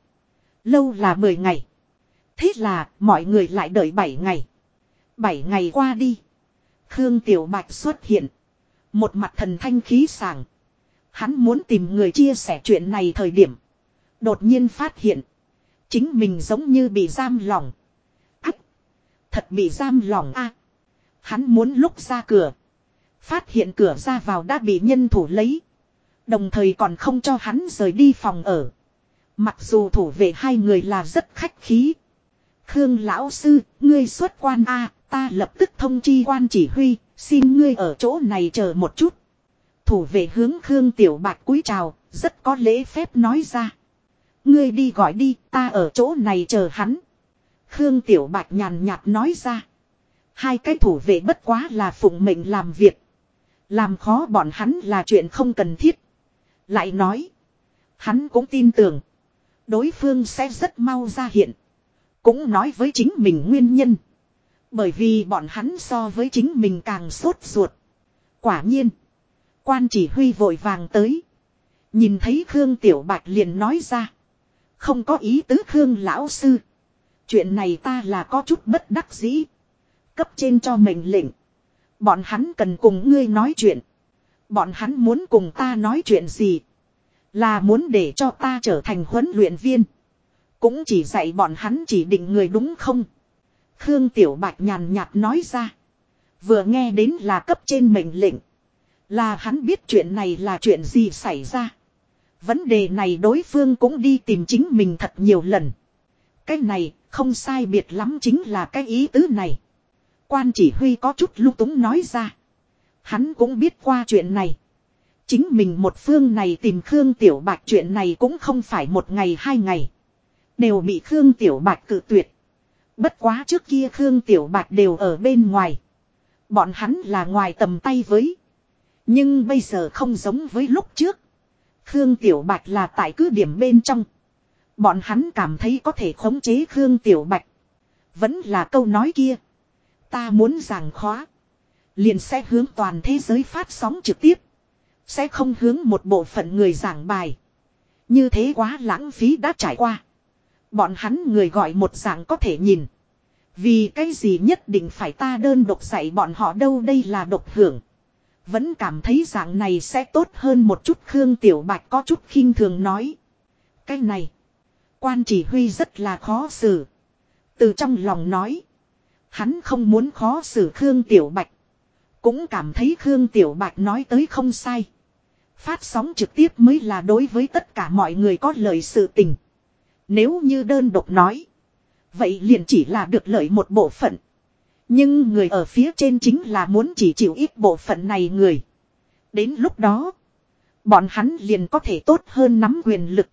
Lâu là 10 ngày. Thế là mọi người lại đợi 7 ngày. 7 ngày qua đi. Khương Tiểu Bạch xuất hiện. Một mặt thần thanh khí sảng. Hắn muốn tìm người chia sẻ chuyện này thời điểm. Đột nhiên phát hiện. Chính mình giống như bị giam lỏng. Ách. Thật bị giam lỏng a. hắn muốn lúc ra cửa. Phát hiện cửa ra vào đã bị nhân thủ lấy. Đồng thời còn không cho hắn rời đi phòng ở. Mặc dù thủ vệ hai người là rất khách khí. Khương lão sư, ngươi xuất quan A, ta lập tức thông chi quan chỉ huy, xin ngươi ở chỗ này chờ một chút. Thủ vệ hướng Khương Tiểu Bạch cúi chào, rất có lễ phép nói ra. Ngươi đi gọi đi, ta ở chỗ này chờ hắn. Khương Tiểu Bạch nhàn nhạt nói ra. Hai cái thủ vệ bất quá là phụng mệnh làm việc. Làm khó bọn hắn là chuyện không cần thiết. Lại nói. Hắn cũng tin tưởng. Đối phương sẽ rất mau ra hiện. Cũng nói với chính mình nguyên nhân. Bởi vì bọn hắn so với chính mình càng sốt ruột. Quả nhiên. Quan chỉ huy vội vàng tới. Nhìn thấy Khương Tiểu Bạch liền nói ra. Không có ý tứ Khương Lão Sư. Chuyện này ta là có chút bất đắc dĩ. Cấp trên cho mệnh lệnh. Bọn hắn cần cùng ngươi nói chuyện. Bọn hắn muốn cùng ta nói chuyện gì? Là muốn để cho ta trở thành huấn luyện viên. Cũng chỉ dạy bọn hắn chỉ định người đúng không? Khương Tiểu Bạch nhàn nhạt nói ra. Vừa nghe đến là cấp trên mệnh lệnh. Là hắn biết chuyện này là chuyện gì xảy ra. Vấn đề này đối phương cũng đi tìm chính mình thật nhiều lần. Cái này không sai biệt lắm chính là cái ý tứ này. Quan chỉ huy có chút lung túng nói ra. Hắn cũng biết qua chuyện này. Chính mình một phương này tìm Khương Tiểu Bạch chuyện này cũng không phải một ngày hai ngày. Đều bị Khương Tiểu Bạch cự tuyệt. Bất quá trước kia Khương Tiểu Bạch đều ở bên ngoài. Bọn hắn là ngoài tầm tay với. Nhưng bây giờ không giống với lúc trước. Khương Tiểu Bạch là tại cứ điểm bên trong. Bọn hắn cảm thấy có thể khống chế Khương Tiểu Bạch. Vẫn là câu nói kia. Ta muốn giảng khóa. Liền sẽ hướng toàn thế giới phát sóng trực tiếp. Sẽ không hướng một bộ phận người giảng bài. Như thế quá lãng phí đã trải qua. Bọn hắn người gọi một dạng có thể nhìn. Vì cái gì nhất định phải ta đơn độc dạy bọn họ đâu đây là độc hưởng. Vẫn cảm thấy dạng này sẽ tốt hơn một chút, Khương Tiểu Bạch có chút khinh thường nói. Cái này. Quan chỉ huy rất là khó xử. Từ trong lòng nói. Hắn không muốn khó xử Khương Tiểu Bạch. Cũng cảm thấy Khương Tiểu Bạch nói tới không sai. Phát sóng trực tiếp mới là đối với tất cả mọi người có lợi sự tình. Nếu như đơn độc nói. Vậy liền chỉ là được lợi một bộ phận. Nhưng người ở phía trên chính là muốn chỉ chịu ít bộ phận này người. Đến lúc đó. Bọn hắn liền có thể tốt hơn nắm quyền lực.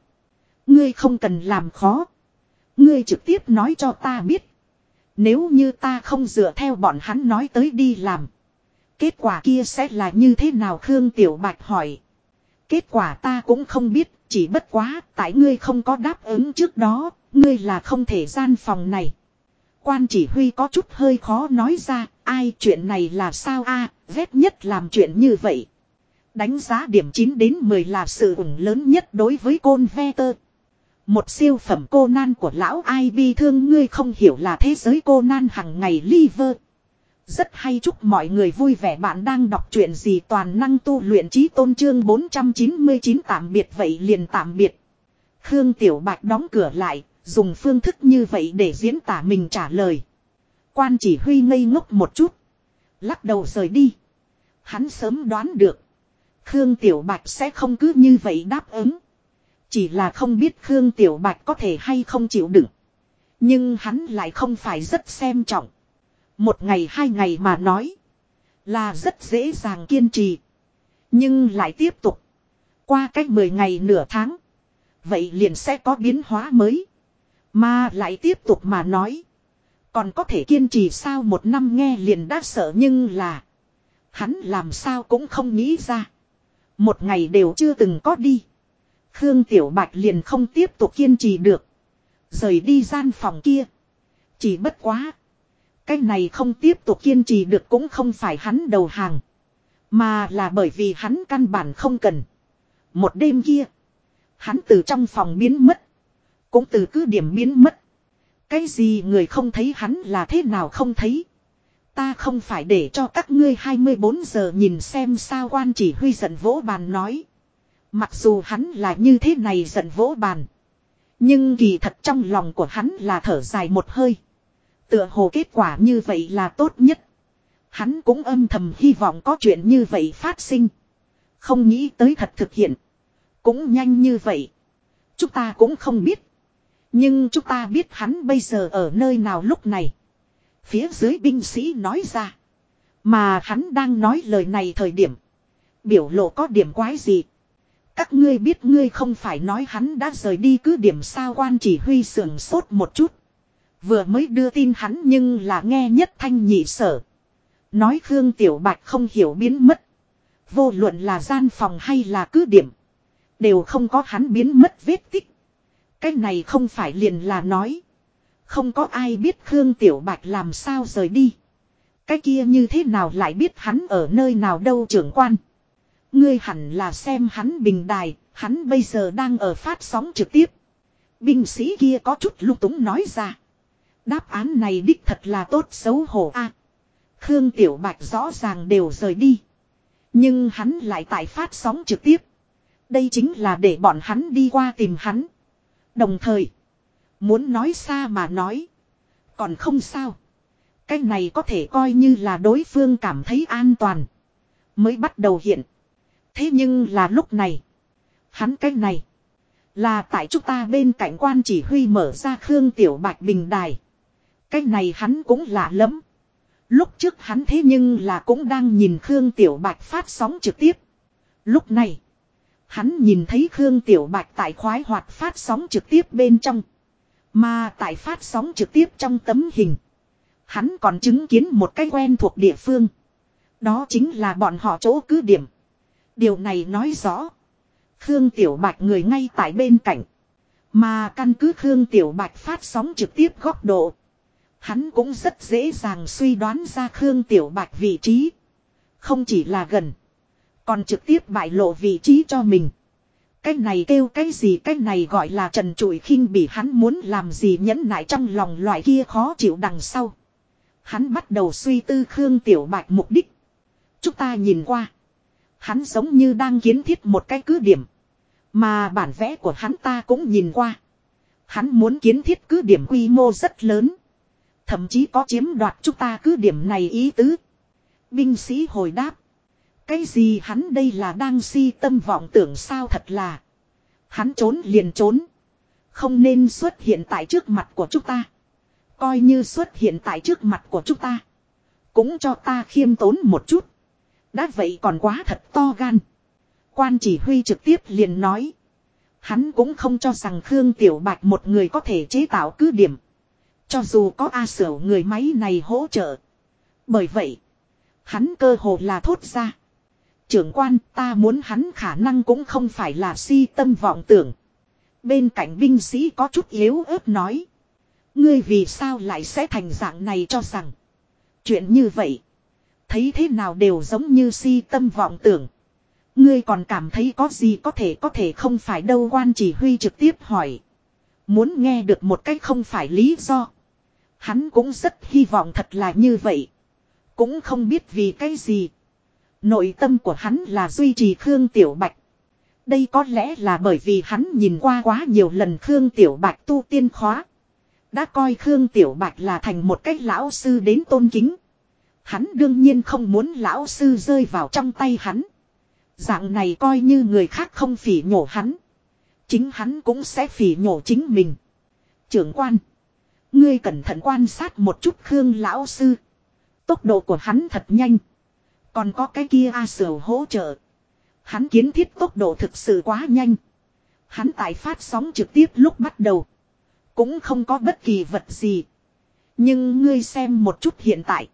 Ngươi không cần làm khó. Ngươi trực tiếp nói cho ta biết. Nếu như ta không dựa theo bọn hắn nói tới đi làm. Kết quả kia sẽ là như thế nào Khương Tiểu Bạch hỏi. Kết quả ta cũng không biết, chỉ bất quá, tại ngươi không có đáp ứng trước đó, ngươi là không thể gian phòng này. Quan chỉ huy có chút hơi khó nói ra, ai chuyện này là sao a à, nhất làm chuyện như vậy. Đánh giá điểm 9 đến 10 là sự ủng lớn nhất đối với côn ve tơ. Một siêu phẩm cô nan của lão ai bi thương ngươi không hiểu là thế giới cô nan hằng ngày liver. Rất hay chúc mọi người vui vẻ bạn đang đọc truyện gì toàn năng tu luyện trí tôn trương 499 tạm biệt vậy liền tạm biệt. Khương Tiểu Bạch đóng cửa lại, dùng phương thức như vậy để diễn tả mình trả lời. Quan chỉ huy ngây ngốc một chút. Lắc đầu rời đi. Hắn sớm đoán được. Khương Tiểu Bạch sẽ không cứ như vậy đáp ứng. Chỉ là không biết Khương Tiểu Bạch có thể hay không chịu đựng. Nhưng hắn lại không phải rất xem trọng. Một ngày hai ngày mà nói. Là rất dễ dàng kiên trì. Nhưng lại tiếp tục. Qua cách 10 ngày nửa tháng. Vậy liền sẽ có biến hóa mới. Mà lại tiếp tục mà nói. Còn có thể kiên trì sao một năm nghe liền đã sợ nhưng là. Hắn làm sao cũng không nghĩ ra. Một ngày đều chưa từng có đi. Khương Tiểu Bạch liền không tiếp tục kiên trì được. Rời đi gian phòng kia. Chỉ bất quá. Cái này không tiếp tục kiên trì được cũng không phải hắn đầu hàng. Mà là bởi vì hắn căn bản không cần. Một đêm kia. Hắn từ trong phòng biến mất. Cũng từ cứ điểm biến mất. Cái gì người không thấy hắn là thế nào không thấy. Ta không phải để cho các ngươi 24 giờ nhìn xem sao quan chỉ huy giận vỗ bàn nói. Mặc dù hắn là như thế này giận vỗ bàn. Nhưng kỳ thật trong lòng của hắn là thở dài một hơi. Tựa hồ kết quả như vậy là tốt nhất. Hắn cũng âm thầm hy vọng có chuyện như vậy phát sinh. Không nghĩ tới thật thực hiện. Cũng nhanh như vậy. Chúng ta cũng không biết. Nhưng chúng ta biết hắn bây giờ ở nơi nào lúc này. Phía dưới binh sĩ nói ra. Mà hắn đang nói lời này thời điểm. Biểu lộ có điểm quái gì. Các ngươi biết ngươi không phải nói hắn đã rời đi cứ điểm sao quan chỉ huy sưởng sốt một chút. Vừa mới đưa tin hắn nhưng là nghe nhất thanh nhị sở. Nói Khương Tiểu Bạch không hiểu biến mất. Vô luận là gian phòng hay là cứ điểm. Đều không có hắn biến mất vết tích. Cái này không phải liền là nói. Không có ai biết Khương Tiểu Bạch làm sao rời đi. Cái kia như thế nào lại biết hắn ở nơi nào đâu trưởng quan. Ngươi hẳn là xem hắn bình đài, hắn bây giờ đang ở phát sóng trực tiếp. Binh sĩ kia có chút lung túng nói ra. Đáp án này đích thật là tốt xấu hổ a. Khương Tiểu Bạch rõ ràng đều rời đi. Nhưng hắn lại tại phát sóng trực tiếp. Đây chính là để bọn hắn đi qua tìm hắn. Đồng thời, muốn nói xa mà nói. Còn không sao. Cái này có thể coi như là đối phương cảm thấy an toàn. Mới bắt đầu hiện. Thế nhưng là lúc này. Hắn cái này. Là tại chúng ta bên cạnh quan chỉ huy mở ra Khương Tiểu Bạch Bình Đài. Cái này hắn cũng lạ lắm. Lúc trước hắn thế nhưng là cũng đang nhìn Khương Tiểu Bạch phát sóng trực tiếp. Lúc này. Hắn nhìn thấy Khương Tiểu Bạch tại khoái hoạt phát sóng trực tiếp bên trong. Mà tại phát sóng trực tiếp trong tấm hình. Hắn còn chứng kiến một cái quen thuộc địa phương. Đó chính là bọn họ chỗ cứ điểm. Điều này nói rõ. Khương Tiểu Bạch người ngay tại bên cạnh. Mà căn cứ Khương Tiểu Bạch phát sóng trực tiếp góc độ. Hắn cũng rất dễ dàng suy đoán ra Khương Tiểu Bạch vị trí. Không chỉ là gần. Còn trực tiếp bại lộ vị trí cho mình. Cái này kêu cái gì, cái này gọi là trần trụi khinh bị hắn muốn làm gì nhẫn nại trong lòng loại kia khó chịu đằng sau. Hắn bắt đầu suy tư Khương Tiểu Bạch mục đích. Chúng ta nhìn qua. Hắn giống như đang kiến thiết một cái cứ điểm. Mà bản vẽ của hắn ta cũng nhìn qua. Hắn muốn kiến thiết cứ điểm quy mô rất lớn. Thậm chí có chiếm đoạt chúng ta cứ điểm này ý tứ. Binh sĩ hồi đáp. Cái gì hắn đây là đang si tâm vọng tưởng sao thật là. Hắn trốn liền trốn. Không nên xuất hiện tại trước mặt của chúng ta. Coi như xuất hiện tại trước mặt của chúng ta. Cũng cho ta khiêm tốn một chút. Đã vậy còn quá thật to gan. Quan chỉ huy trực tiếp liền nói. Hắn cũng không cho rằng Khương Tiểu Bạch một người có thể chế tạo cứ điểm. Cho dù có A Sửu người máy này hỗ trợ. Bởi vậy, hắn cơ hồ là thốt ra. Trưởng quan ta muốn hắn khả năng cũng không phải là si tâm vọng tưởng. Bên cạnh binh sĩ có chút yếu ớt nói. Ngươi vì sao lại sẽ thành dạng này cho rằng. Chuyện như vậy. Thấy thế nào đều giống như si tâm vọng tưởng. Ngươi còn cảm thấy có gì có thể có thể không phải đâu quan chỉ huy trực tiếp hỏi. Muốn nghe được một cách không phải lý do. Hắn cũng rất hy vọng thật là như vậy. Cũng không biết vì cái gì. Nội tâm của hắn là duy trì Khương Tiểu Bạch. Đây có lẽ là bởi vì hắn nhìn qua quá nhiều lần Khương Tiểu Bạch tu tiên khóa. Đã coi Khương Tiểu Bạch là thành một cách lão sư đến tôn kính. Hắn đương nhiên không muốn lão sư rơi vào trong tay hắn. Dạng này coi như người khác không phỉ nhổ hắn. Chính hắn cũng sẽ phỉ nhổ chính mình. Trưởng quan. Ngươi cẩn thận quan sát một chút Khương lão sư. Tốc độ của hắn thật nhanh. Còn có cái kia A Sửu hỗ trợ. Hắn kiến thiết tốc độ thực sự quá nhanh. Hắn tại phát sóng trực tiếp lúc bắt đầu. Cũng không có bất kỳ vật gì. Nhưng ngươi xem một chút hiện tại.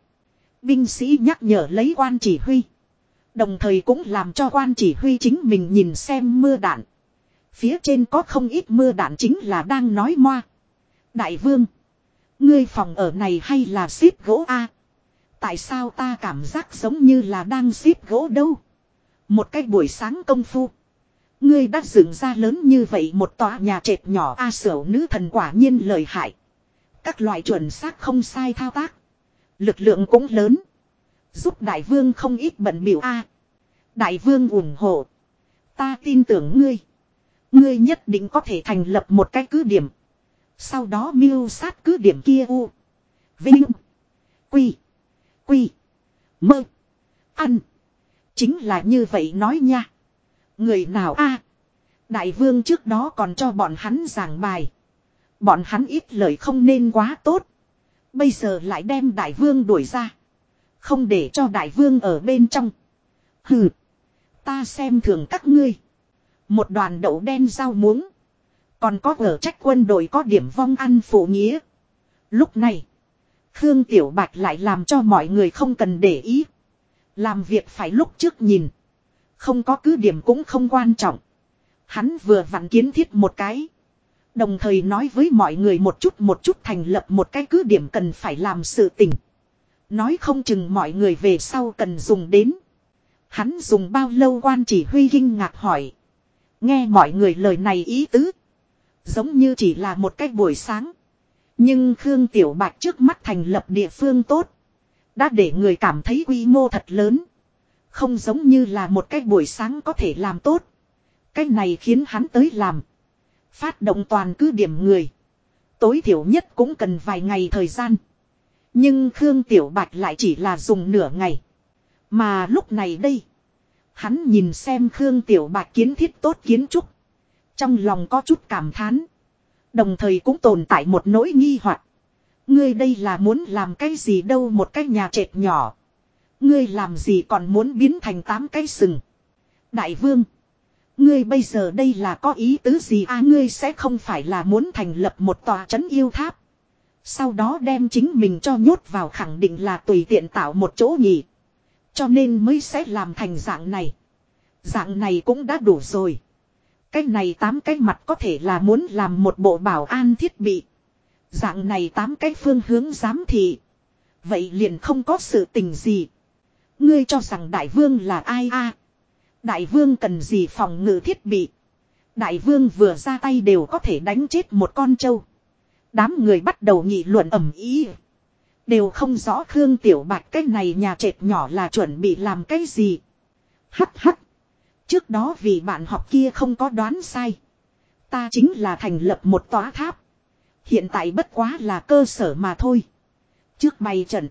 Binh sĩ nhắc nhở lấy quan chỉ huy. Đồng thời cũng làm cho quan chỉ huy chính mình nhìn xem mưa đạn. Phía trên có không ít mưa đạn chính là đang nói moa. Đại vương. Ngươi phòng ở này hay là ship gỗ A. Tại sao ta cảm giác giống như là đang ship gỗ đâu. Một cái buổi sáng công phu. Ngươi đã dựng ra lớn như vậy một tòa nhà trệt nhỏ A sở nữ thần quả nhiên lợi hại. Các loại chuẩn xác không sai thao tác. Lực lượng cũng lớn. Giúp đại vương không ít bận biểu A. đại vương ủng hộ. Ta tin tưởng ngươi. Ngươi nhất định có thể thành lập một cái cứ điểm. Sau đó miêu sát cứ điểm kia u. Vinh. Quy. Quy. Mơ. Ăn. Chính là như vậy nói nha. Người nào a Đại vương trước đó còn cho bọn hắn giảng bài. Bọn hắn ít lời không nên quá tốt. Bây giờ lại đem đại vương đuổi ra. Không để cho đại vương ở bên trong. Hừ. Ta xem thường các ngươi. Một đoàn đậu đen rau muống. Còn có ở trách quân đội có điểm vong ăn phụ nghĩa. Lúc này. Khương Tiểu Bạch lại làm cho mọi người không cần để ý. Làm việc phải lúc trước nhìn. Không có cứ điểm cũng không quan trọng. Hắn vừa vặn kiến thiết một cái. Đồng thời nói với mọi người một chút một chút thành lập một cái cứ điểm cần phải làm sự tình. Nói không chừng mọi người về sau cần dùng đến. Hắn dùng bao lâu quan chỉ huy kinh ngạc hỏi. Nghe mọi người lời này ý tứ. Giống như chỉ là một cách buổi sáng. Nhưng Khương Tiểu Bạch trước mắt thành lập địa phương tốt. Đã để người cảm thấy quy mô thật lớn. Không giống như là một cái buổi sáng có thể làm tốt. Cái này khiến hắn tới làm. Phát động toàn cứ điểm người. Tối thiểu nhất cũng cần vài ngày thời gian. Nhưng Khương Tiểu Bạch lại chỉ là dùng nửa ngày. Mà lúc này đây. Hắn nhìn xem Khương Tiểu Bạch kiến thiết tốt kiến trúc. Trong lòng có chút cảm thán. Đồng thời cũng tồn tại một nỗi nghi hoặc. Ngươi đây là muốn làm cái gì đâu một cái nhà trệt nhỏ. Ngươi làm gì còn muốn biến thành tám cái sừng. Đại vương. Ngươi bây giờ đây là có ý tứ gì à ngươi sẽ không phải là muốn thành lập một tòa trấn yêu tháp. Sau đó đem chính mình cho nhốt vào khẳng định là tùy tiện tạo một chỗ nhỉ. Cho nên mới sẽ làm thành dạng này. Dạng này cũng đã đủ rồi. Cái này tám cái mặt có thể là muốn làm một bộ bảo an thiết bị. Dạng này tám cái phương hướng giám thị. Vậy liền không có sự tình gì. Ngươi cho rằng đại vương là ai a? Đại vương cần gì phòng ngự thiết bị. Đại vương vừa ra tay đều có thể đánh chết một con trâu. Đám người bắt đầu nghị luận ẩm ý. Đều không rõ Khương Tiểu Bạch cái này nhà trệt nhỏ là chuẩn bị làm cái gì. Hắc hắc. Trước đó vì bạn học kia không có đoán sai. Ta chính là thành lập một tòa tháp. Hiện tại bất quá là cơ sở mà thôi. Trước bày trận.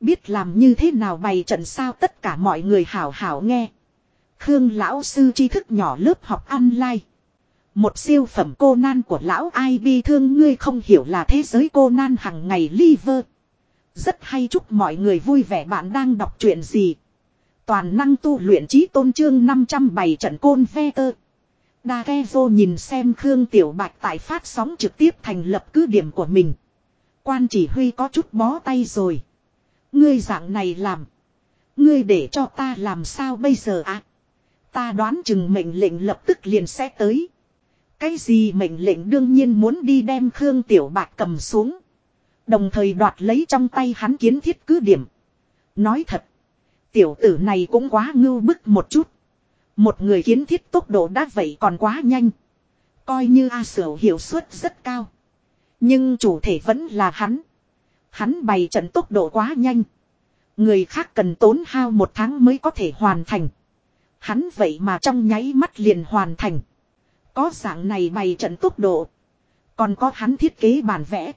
Biết làm như thế nào bày trận sao tất cả mọi người hảo hảo nghe. Khương lão sư tri thức nhỏ lớp học online. Một siêu phẩm cô nan của lão ai bi thương ngươi không hiểu là thế giới cô nan hằng ngày liver. Rất hay chúc mọi người vui vẻ bạn đang đọc chuyện gì. Toàn năng tu luyện trí tôn trương 507 trận côn ve tơ. Đa ghe vô nhìn xem Khương Tiểu Bạch tại phát sóng trực tiếp thành lập cứ điểm của mình. Quan chỉ huy có chút bó tay rồi. Ngươi dạng này làm. Ngươi để cho ta làm sao bây giờ ạ? À? Ta đoán chừng mệnh lệnh lập tức liền sẽ tới. Cái gì mệnh lệnh đương nhiên muốn đi đem Khương Tiểu Bạch cầm xuống. Đồng thời đoạt lấy trong tay hắn kiến thiết cứ điểm. Nói thật. Tiểu tử này cũng quá ngưu bức một chút. Một người kiến thiết tốc độ đã vậy còn quá nhanh. Coi như A Sở hiệu suất rất cao. Nhưng chủ thể vẫn là hắn. Hắn bày trận tốc độ quá nhanh. Người khác cần tốn hao một tháng mới có thể hoàn thành. Hắn vậy mà trong nháy mắt liền hoàn thành. Có dạng này bày trận tốc độ. Còn có hắn thiết kế bản vẽ.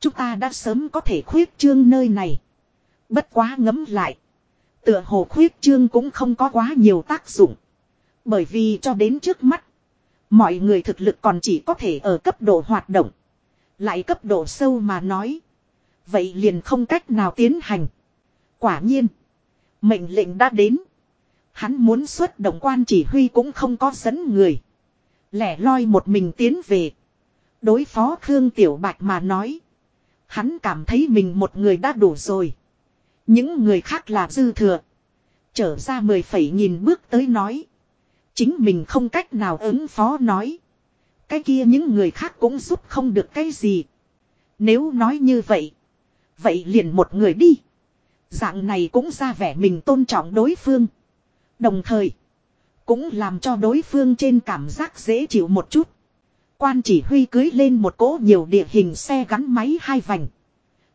Chúng ta đã sớm có thể khuyết trương nơi này. Bất quá ngấm lại. Tựa hồ khuyết trương cũng không có quá nhiều tác dụng. Bởi vì cho đến trước mắt. Mọi người thực lực còn chỉ có thể ở cấp độ hoạt động. Lại cấp độ sâu mà nói. Vậy liền không cách nào tiến hành. Quả nhiên. Mệnh lệnh đã đến. Hắn muốn xuất động quan chỉ huy cũng không có dẫn người. Lẻ loi một mình tiến về. Đối phó Khương Tiểu Bạch mà nói. Hắn cảm thấy mình một người đã đủ rồi. Những người khác là dư thừa. Trở ra mười phẩy nhìn bước tới nói. Chính mình không cách nào ứng phó nói. Cái kia những người khác cũng giúp không được cái gì. Nếu nói như vậy. Vậy liền một người đi. Dạng này cũng ra vẻ mình tôn trọng đối phương. Đồng thời. Cũng làm cho đối phương trên cảm giác dễ chịu một chút. Quan chỉ huy cưới lên một cỗ nhiều địa hình xe gắn máy hai vành.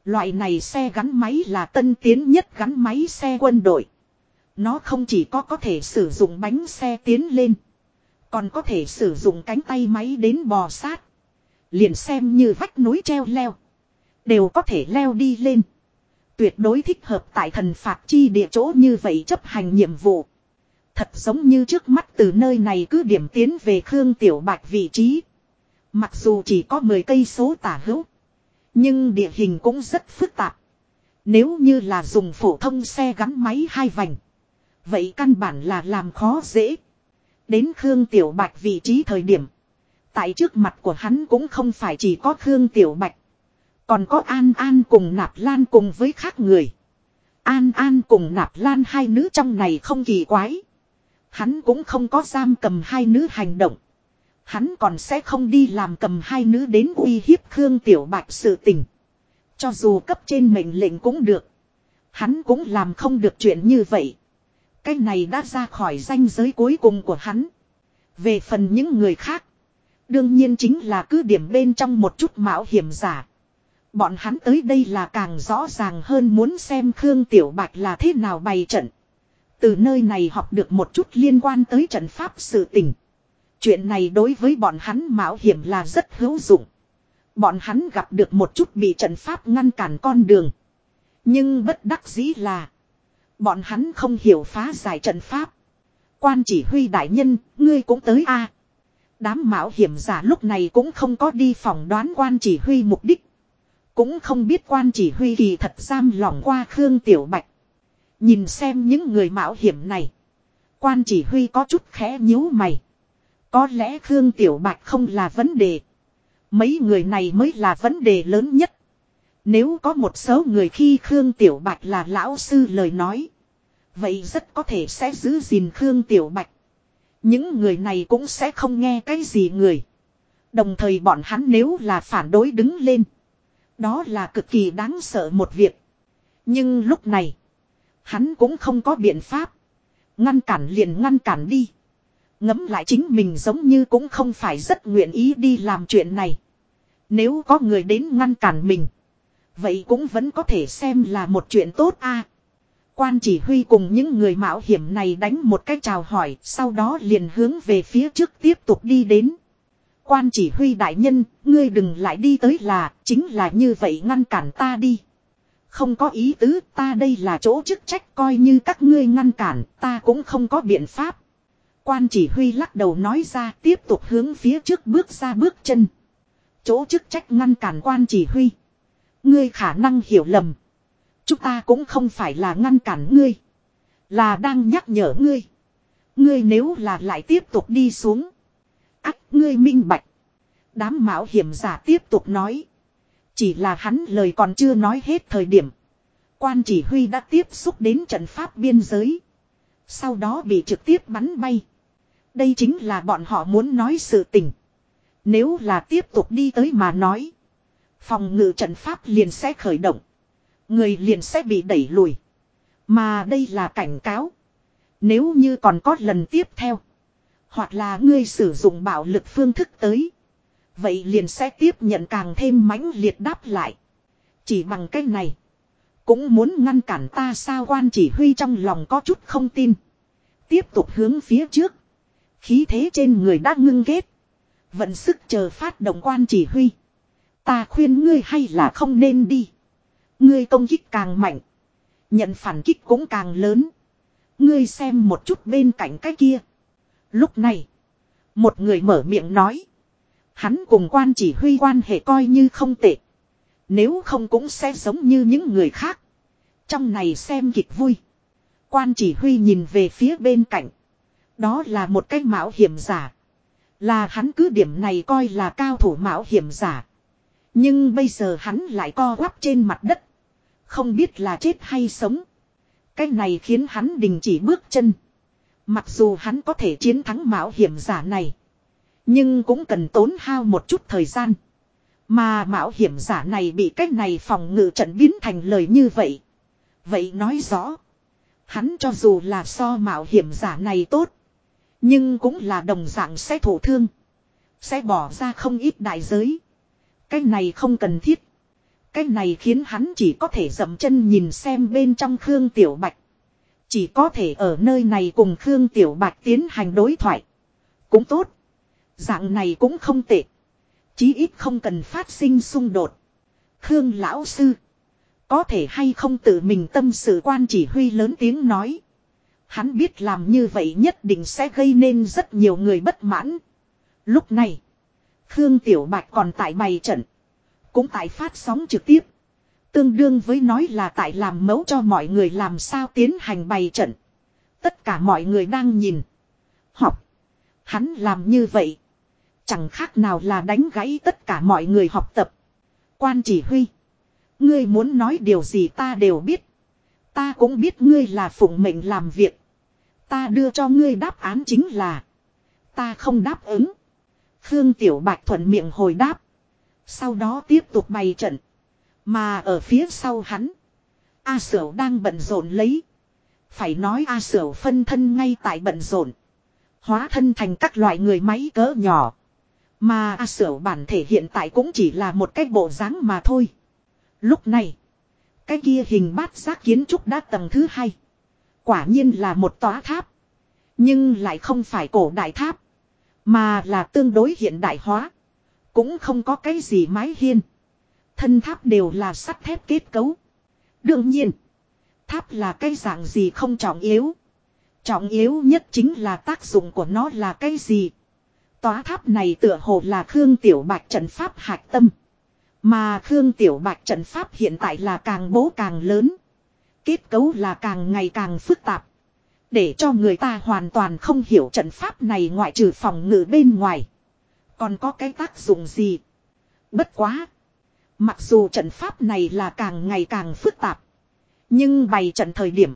Loại này xe gắn máy là tân tiến nhất gắn máy xe quân đội. Nó không chỉ có có thể sử dụng bánh xe tiến lên. Còn có thể sử dụng cánh tay máy đến bò sát. Liền xem như vách núi treo leo. Đều có thể leo đi lên. Tuyệt đối thích hợp tại thần phạt chi địa chỗ như vậy chấp hành nhiệm vụ. Thật giống như trước mắt từ nơi này cứ điểm tiến về Khương Tiểu Bạch vị trí. Mặc dù chỉ có 10 cây số tả hữu. Nhưng địa hình cũng rất phức tạp. Nếu như là dùng phổ thông xe gắn máy hai vành. Vậy căn bản là làm khó dễ. Đến Khương Tiểu Bạch vị trí thời điểm. Tại trước mặt của hắn cũng không phải chỉ có Khương Tiểu Bạch. Còn có An An cùng Nạp Lan cùng với khác người. An An cùng Nạp Lan hai nữ trong này không kỳ quái. Hắn cũng không có giam cầm hai nữ hành động. Hắn còn sẽ không đi làm cầm hai nữ đến uy hiếp Khương Tiểu Bạch sự tình. Cho dù cấp trên mệnh lệnh cũng được. Hắn cũng làm không được chuyện như vậy. Cái này đã ra khỏi danh giới cuối cùng của hắn. Về phần những người khác. Đương nhiên chính là cứ điểm bên trong một chút mạo hiểm giả. Bọn hắn tới đây là càng rõ ràng hơn muốn xem Khương Tiểu Bạch là thế nào bày trận. Từ nơi này học được một chút liên quan tới trận pháp sự tình. Chuyện này đối với bọn hắn mạo hiểm là rất hữu dụng. Bọn hắn gặp được một chút bị trận pháp ngăn cản con đường. Nhưng bất đắc dĩ là. Bọn hắn không hiểu phá giải trận pháp. Quan chỉ huy đại nhân, ngươi cũng tới a Đám mạo hiểm giả lúc này cũng không có đi phỏng đoán quan chỉ huy mục đích. Cũng không biết quan chỉ huy kỳ thật giam lỏng qua Khương Tiểu Bạch. Nhìn xem những người mạo hiểm này. Quan chỉ huy có chút khẽ nhíu mày. Có lẽ Khương Tiểu Bạch không là vấn đề. Mấy người này mới là vấn đề lớn nhất. Nếu có một số người khi Khương Tiểu Bạch là lão sư lời nói. Vậy rất có thể sẽ giữ gìn Khương Tiểu Bạch. Những người này cũng sẽ không nghe cái gì người. Đồng thời bọn hắn nếu là phản đối đứng lên. Đó là cực kỳ đáng sợ một việc. Nhưng lúc này. Hắn cũng không có biện pháp. Ngăn cản liền ngăn cản đi ngẫm lại chính mình giống như cũng không phải rất nguyện ý đi làm chuyện này. Nếu có người đến ngăn cản mình. Vậy cũng vẫn có thể xem là một chuyện tốt a. Quan chỉ huy cùng những người mạo hiểm này đánh một cái chào hỏi, sau đó liền hướng về phía trước tiếp tục đi đến. Quan chỉ huy đại nhân, ngươi đừng lại đi tới là, chính là như vậy ngăn cản ta đi. Không có ý tứ, ta đây là chỗ chức trách coi như các ngươi ngăn cản, ta cũng không có biện pháp. Quan chỉ huy lắc đầu nói ra tiếp tục hướng phía trước bước ra bước chân. Chỗ chức trách ngăn cản quan chỉ huy. Ngươi khả năng hiểu lầm. Chúng ta cũng không phải là ngăn cản ngươi. Là đang nhắc nhở ngươi. Ngươi nếu là lại tiếp tục đi xuống. ắt ngươi minh bạch. Đám mạo hiểm giả tiếp tục nói. Chỉ là hắn lời còn chưa nói hết thời điểm. Quan chỉ huy đã tiếp xúc đến trận pháp biên giới. Sau đó bị trực tiếp bắn bay. Đây chính là bọn họ muốn nói sự tình. Nếu là tiếp tục đi tới mà nói. Phòng ngự trận pháp liền sẽ khởi động. Người liền sẽ bị đẩy lùi. Mà đây là cảnh cáo. Nếu như còn có lần tiếp theo. Hoặc là ngươi sử dụng bạo lực phương thức tới. Vậy liền sẽ tiếp nhận càng thêm mãnh liệt đáp lại. Chỉ bằng cách này. Cũng muốn ngăn cản ta sao quan chỉ huy trong lòng có chút không tin. Tiếp tục hướng phía trước. Khí thế trên người đã ngưng ghét. Vận sức chờ phát động quan chỉ huy. Ta khuyên ngươi hay là không nên đi. Ngươi công kích càng mạnh. Nhận phản kích cũng càng lớn. Ngươi xem một chút bên cạnh cái kia. Lúc này. Một người mở miệng nói. Hắn cùng quan chỉ huy quan hệ coi như không tệ. Nếu không cũng sẽ giống như những người khác. Trong này xem kịch vui. Quan chỉ huy nhìn về phía bên cạnh. Đó là một cái mạo hiểm giả. Là hắn cứ điểm này coi là cao thủ mạo hiểm giả. Nhưng bây giờ hắn lại co quắp trên mặt đất. Không biết là chết hay sống. Cái này khiến hắn đình chỉ bước chân. Mặc dù hắn có thể chiến thắng mạo hiểm giả này. Nhưng cũng cần tốn hao một chút thời gian. Mà mạo hiểm giả này bị cái này phòng ngự trận biến thành lời như vậy. Vậy nói rõ. Hắn cho dù là so mạo hiểm giả này tốt. Nhưng cũng là đồng dạng sẽ thổ thương. Sẽ bỏ ra không ít đại giới. Cái này không cần thiết. Cái này khiến hắn chỉ có thể dậm chân nhìn xem bên trong Khương Tiểu Bạch. Chỉ có thể ở nơi này cùng Khương Tiểu Bạch tiến hành đối thoại. Cũng tốt. Dạng này cũng không tệ. Chí ít không cần phát sinh xung đột. Khương Lão Sư. Có thể hay không tự mình tâm sự quan chỉ huy lớn tiếng nói. Hắn biết làm như vậy nhất định sẽ gây nên rất nhiều người bất mãn. Lúc này. Khương Tiểu Bạch còn tại bày trận. Cũng tại phát sóng trực tiếp. Tương đương với nói là tại làm mẫu cho mọi người làm sao tiến hành bày trận. Tất cả mọi người đang nhìn. Học. Hắn làm như vậy. Chẳng khác nào là đánh gãy tất cả mọi người học tập. Quan chỉ huy. Ngươi muốn nói điều gì ta đều biết. Ta cũng biết ngươi là phụng mệnh làm việc. Ta đưa cho ngươi đáp án chính là. Ta không đáp ứng. Khương Tiểu Bạch thuận miệng hồi đáp. Sau đó tiếp tục bày trận. Mà ở phía sau hắn. A Sở đang bận rộn lấy. Phải nói A Sở phân thân ngay tại bận rộn. Hóa thân thành các loại người máy cỡ nhỏ. Mà A Sở bản thể hiện tại cũng chỉ là một cái bộ dáng mà thôi. Lúc này. Cái kia hình bát giác kiến trúc đã tầng thứ hai. Quả nhiên là một tòa tháp. Nhưng lại không phải cổ đại tháp. Mà là tương đối hiện đại hóa. Cũng không có cái gì mái hiên. Thân tháp đều là sắt thép kết cấu. Đương nhiên. Tháp là cái dạng gì không trọng yếu. Trọng yếu nhất chính là tác dụng của nó là cái gì. Tòa tháp này tựa hồ là Khương Tiểu Bạch trận pháp hạch tâm. Mà Khương Tiểu Bạch trận pháp hiện tại là càng bố càng lớn. Kết cấu là càng ngày càng phức tạp. Để cho người ta hoàn toàn không hiểu trận pháp này ngoại trừ phòng ngự bên ngoài. Còn có cái tác dụng gì? Bất quá. Mặc dù trận pháp này là càng ngày càng phức tạp. Nhưng bày trận thời điểm.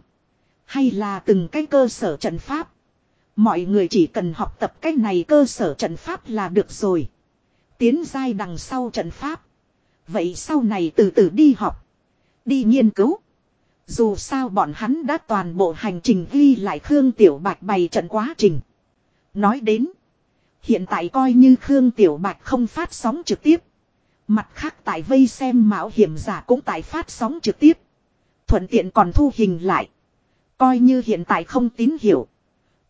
Hay là từng cái cơ sở trận pháp. Mọi người chỉ cần học tập cái này cơ sở trận pháp là được rồi. Tiến giai đằng sau trận pháp. Vậy sau này từ từ đi học. Đi nghiên cứu. Dù sao bọn hắn đã toàn bộ hành trình ghi lại Khương Tiểu Bạch bày trận quá trình. Nói đến. Hiện tại coi như Khương Tiểu Bạch không phát sóng trực tiếp. Mặt khác tại vây xem mạo hiểm giả cũng tại phát sóng trực tiếp. Thuận tiện còn thu hình lại. Coi như hiện tại không tín hiệu.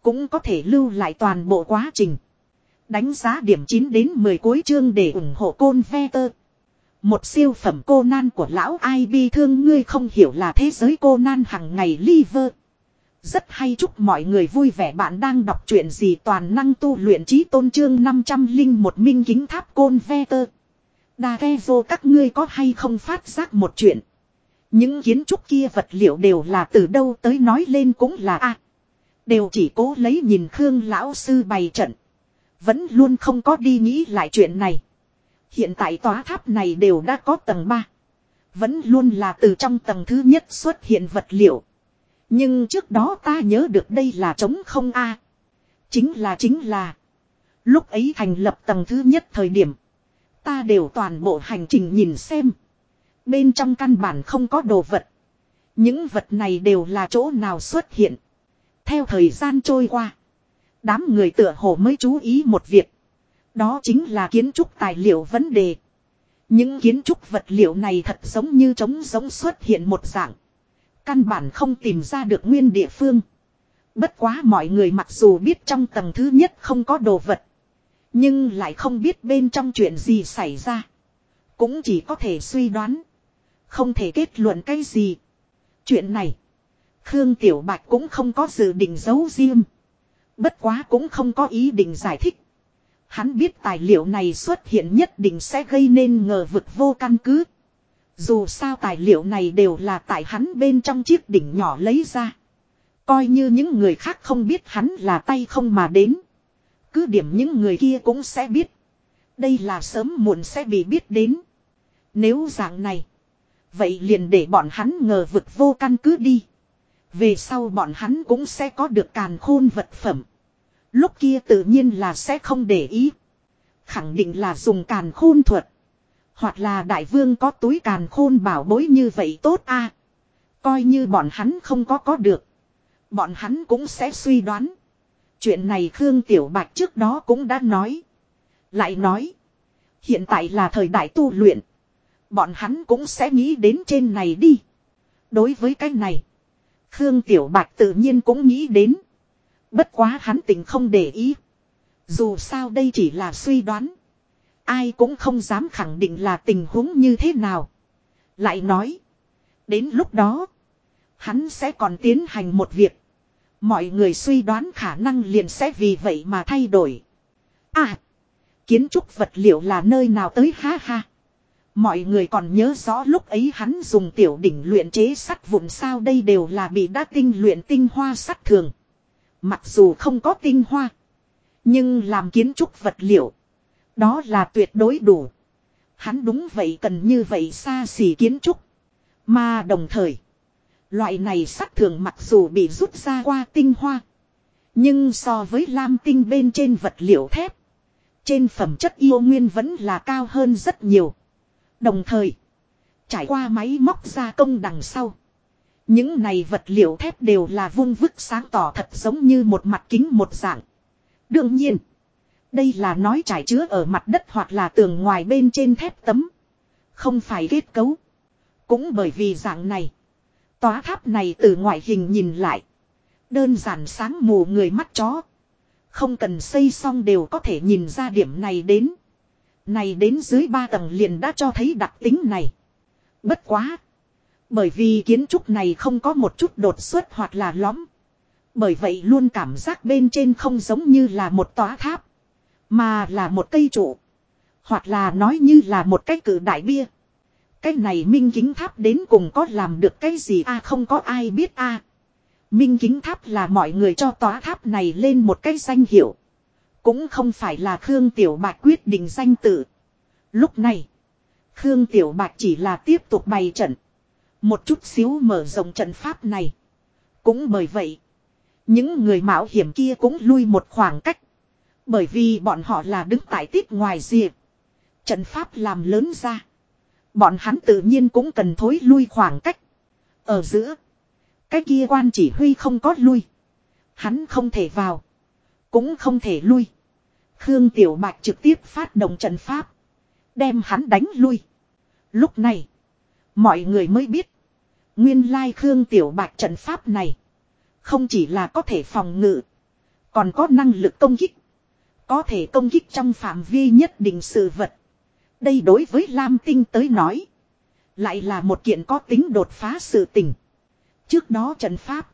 Cũng có thể lưu lại toàn bộ quá trình. Đánh giá điểm 9 đến 10 cuối chương để ủng hộ côn ve tơ. Một siêu phẩm cô nan của lão ai bi thương ngươi không hiểu là thế giới cô nan hằng ngày liver. Rất hay chúc mọi người vui vẻ bạn đang đọc truyện gì toàn năng tu luyện trí tôn trương 500 linh một minh kính tháp côn ve tơ. Đà ghe vô các ngươi có hay không phát giác một chuyện. Những kiến trúc kia vật liệu đều là từ đâu tới nói lên cũng là a Đều chỉ cố lấy nhìn Khương lão sư bày trận. Vẫn luôn không có đi nghĩ lại chuyện này. Hiện tại tòa tháp này đều đã có tầng 3. Vẫn luôn là từ trong tầng thứ nhất xuất hiện vật liệu. Nhưng trước đó ta nhớ được đây là trống không a Chính là chính là. Lúc ấy thành lập tầng thứ nhất thời điểm. Ta đều toàn bộ hành trình nhìn xem. Bên trong căn bản không có đồ vật. Những vật này đều là chỗ nào xuất hiện. Theo thời gian trôi qua. Đám người tựa hồ mới chú ý một việc. Đó chính là kiến trúc tài liệu vấn đề. Những kiến trúc vật liệu này thật giống như trống giống xuất hiện một dạng. Căn bản không tìm ra được nguyên địa phương. Bất quá mọi người mặc dù biết trong tầng thứ nhất không có đồ vật. Nhưng lại không biết bên trong chuyện gì xảy ra. Cũng chỉ có thể suy đoán. Không thể kết luận cái gì. Chuyện này. Khương Tiểu Bạch cũng không có dự định giấu riêng. Bất quá cũng không có ý định giải thích. Hắn biết tài liệu này xuất hiện nhất định sẽ gây nên ngờ vực vô căn cứ. Dù sao tài liệu này đều là tại hắn bên trong chiếc đỉnh nhỏ lấy ra. Coi như những người khác không biết hắn là tay không mà đến. Cứ điểm những người kia cũng sẽ biết. Đây là sớm muộn sẽ bị biết đến. Nếu dạng này. Vậy liền để bọn hắn ngờ vực vô căn cứ đi. Về sau bọn hắn cũng sẽ có được càn khôn vật phẩm. Lúc kia tự nhiên là sẽ không để ý. Khẳng định là dùng càn khôn thuật. Hoặc là đại vương có túi càn khôn bảo bối như vậy tốt a Coi như bọn hắn không có có được. Bọn hắn cũng sẽ suy đoán. Chuyện này Khương Tiểu Bạch trước đó cũng đã nói. Lại nói. Hiện tại là thời đại tu luyện. Bọn hắn cũng sẽ nghĩ đến trên này đi. Đối với cái này. Khương Tiểu Bạch tự nhiên cũng nghĩ đến. Bất quá hắn tình không để ý. Dù sao đây chỉ là suy đoán. Ai cũng không dám khẳng định là tình huống như thế nào. Lại nói. Đến lúc đó. Hắn sẽ còn tiến hành một việc. Mọi người suy đoán khả năng liền sẽ vì vậy mà thay đổi. À. Kiến trúc vật liệu là nơi nào tới ha ha. Mọi người còn nhớ rõ lúc ấy hắn dùng tiểu đỉnh luyện chế sắt vụn sao đây đều là bị đã tinh luyện tinh hoa sắt thường. Mặc dù không có tinh hoa. Nhưng làm kiến trúc vật liệu. Đó là tuyệt đối đủ. Hắn đúng vậy cần như vậy xa xỉ kiến trúc. Mà đồng thời. Loại này sắt thường mặc dù bị rút ra qua tinh hoa. Nhưng so với lam tinh bên trên vật liệu thép. Trên phẩm chất yêu nguyên vẫn là cao hơn rất nhiều. Đồng thời. Trải qua máy móc gia công đằng sau. Những này vật liệu thép đều là vung vức sáng tỏ thật giống như một mặt kính một dạng. Đương nhiên. Đây là nói trải chứa ở mặt đất hoặc là tường ngoài bên trên thép tấm. Không phải kết cấu. Cũng bởi vì dạng này. tòa tháp này từ ngoại hình nhìn lại. Đơn giản sáng mù người mắt chó. Không cần xây xong đều có thể nhìn ra điểm này đến. Này đến dưới ba tầng liền đã cho thấy đặc tính này. Bất quá. Bởi vì kiến trúc này không có một chút đột xuất hoặc là lõm. Bởi vậy luôn cảm giác bên trên không giống như là một tòa tháp. Mà là một cây trụ. Hoặc là nói như là một cái cử đại bia. Cái này minh kính tháp đến cùng có làm được cái gì a không có ai biết a Minh kính tháp là mọi người cho tòa tháp này lên một cái danh hiệu. Cũng không phải là Khương Tiểu Bạch quyết định danh tự. Lúc này, Khương Tiểu Bạch chỉ là tiếp tục bày trận. Một chút xíu mở rộng trận pháp này. Cũng bởi vậy, những người mạo hiểm kia cũng lui một khoảng cách. Bởi vì bọn họ là đứng tại tiết ngoài rìa. Trận pháp làm lớn ra. Bọn hắn tự nhiên cũng cần thối lui khoảng cách. Ở giữa, cái kia quan chỉ huy không có lui. Hắn không thể vào. Cũng không thể lui. Khương Tiểu Bạch trực tiếp phát động trận pháp. Đem hắn đánh lui. Lúc này. Mọi người mới biết. Nguyên lai Khương Tiểu Bạch trận pháp này. Không chỉ là có thể phòng ngự. Còn có năng lực công kích. Có thể công kích trong phạm vi nhất định sự vật. Đây đối với Lam Tinh tới nói. Lại là một kiện có tính đột phá sự tình. Trước đó trận pháp.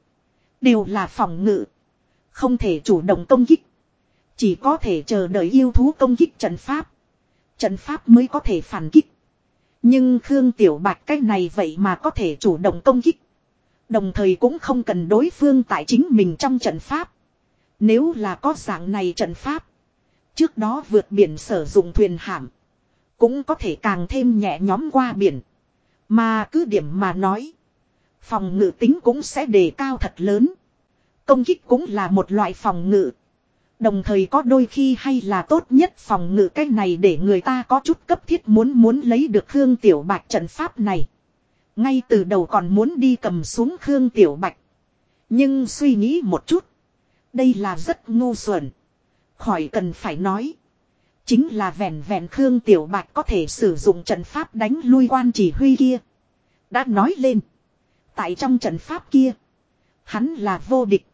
Đều là phòng ngự. Không thể chủ động công kích. Chỉ có thể chờ đợi yêu thú công kích trận pháp. Trận pháp mới có thể phản kích. Nhưng Khương Tiểu Bạch cái này vậy mà có thể chủ động công kích. Đồng thời cũng không cần đối phương tại chính mình trong trận pháp. Nếu là có dạng này trận pháp. Trước đó vượt biển sử dụng thuyền hạm. Cũng có thể càng thêm nhẹ nhóm qua biển. Mà cứ điểm mà nói. Phòng ngự tính cũng sẽ đề cao thật lớn. Công kích cũng là một loại phòng ngự. Đồng thời có đôi khi hay là tốt nhất phòng ngự cái này để người ta có chút cấp thiết muốn muốn lấy được Khương Tiểu Bạch trận pháp này. Ngay từ đầu còn muốn đi cầm xuống Khương Tiểu Bạch. Nhưng suy nghĩ một chút. Đây là rất ngu xuẩn. Khỏi cần phải nói. Chính là vẹn vẹn Khương Tiểu Bạch có thể sử dụng trận pháp đánh lui quan chỉ huy kia. Đã nói lên. Tại trong trận pháp kia. Hắn là vô địch.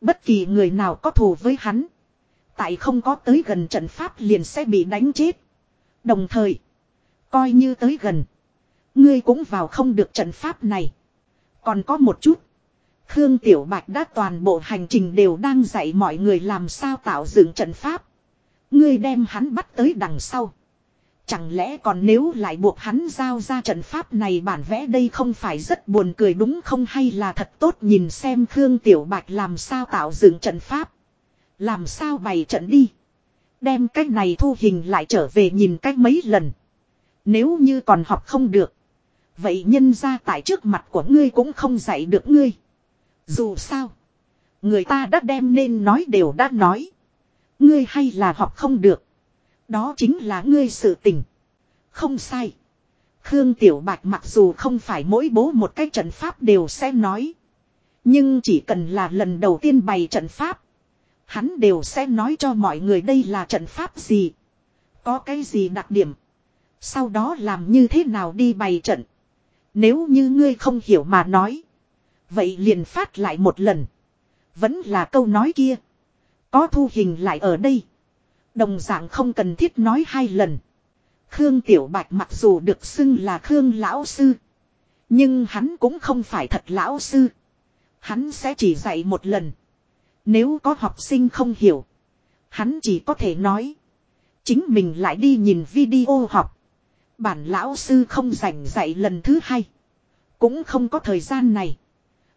Bất kỳ người nào có thù với hắn. Tại không có tới gần trận pháp liền sẽ bị đánh chết. Đồng thời. Coi như tới gần. Ngươi cũng vào không được trận pháp này. Còn có một chút. Khương Tiểu Bạch đã toàn bộ hành trình đều đang dạy mọi người làm sao tạo dựng trận pháp. Ngươi đem hắn bắt tới đằng sau. Chẳng lẽ còn nếu lại buộc hắn giao ra trận pháp này bản vẽ đây không phải rất buồn cười đúng không hay là thật tốt nhìn xem Khương Tiểu Bạch làm sao tạo dựng trận pháp. Làm sao bày trận đi. Đem cách này thu hình lại trở về nhìn cách mấy lần. Nếu như còn học không được. Vậy nhân ra tại trước mặt của ngươi cũng không dạy được ngươi. Dù sao. Người ta đã đem nên nói đều đã nói. Ngươi hay là học không được. Đó chính là ngươi sự tình. Không sai. Khương Tiểu Bạch mặc dù không phải mỗi bố một cái trận pháp đều sẽ nói. Nhưng chỉ cần là lần đầu tiên bày trận pháp. Hắn đều sẽ nói cho mọi người đây là trận pháp gì. Có cái gì đặc điểm. Sau đó làm như thế nào đi bày trận. Nếu như ngươi không hiểu mà nói. Vậy liền phát lại một lần. Vẫn là câu nói kia. Có thu hình lại ở đây. Đồng dạng không cần thiết nói hai lần. Khương Tiểu Bạch mặc dù được xưng là Khương Lão Sư. Nhưng hắn cũng không phải thật Lão Sư. Hắn sẽ chỉ dạy một lần. Nếu có học sinh không hiểu. Hắn chỉ có thể nói. Chính mình lại đi nhìn video học. Bản lão sư không rảnh dạy lần thứ hai. Cũng không có thời gian này.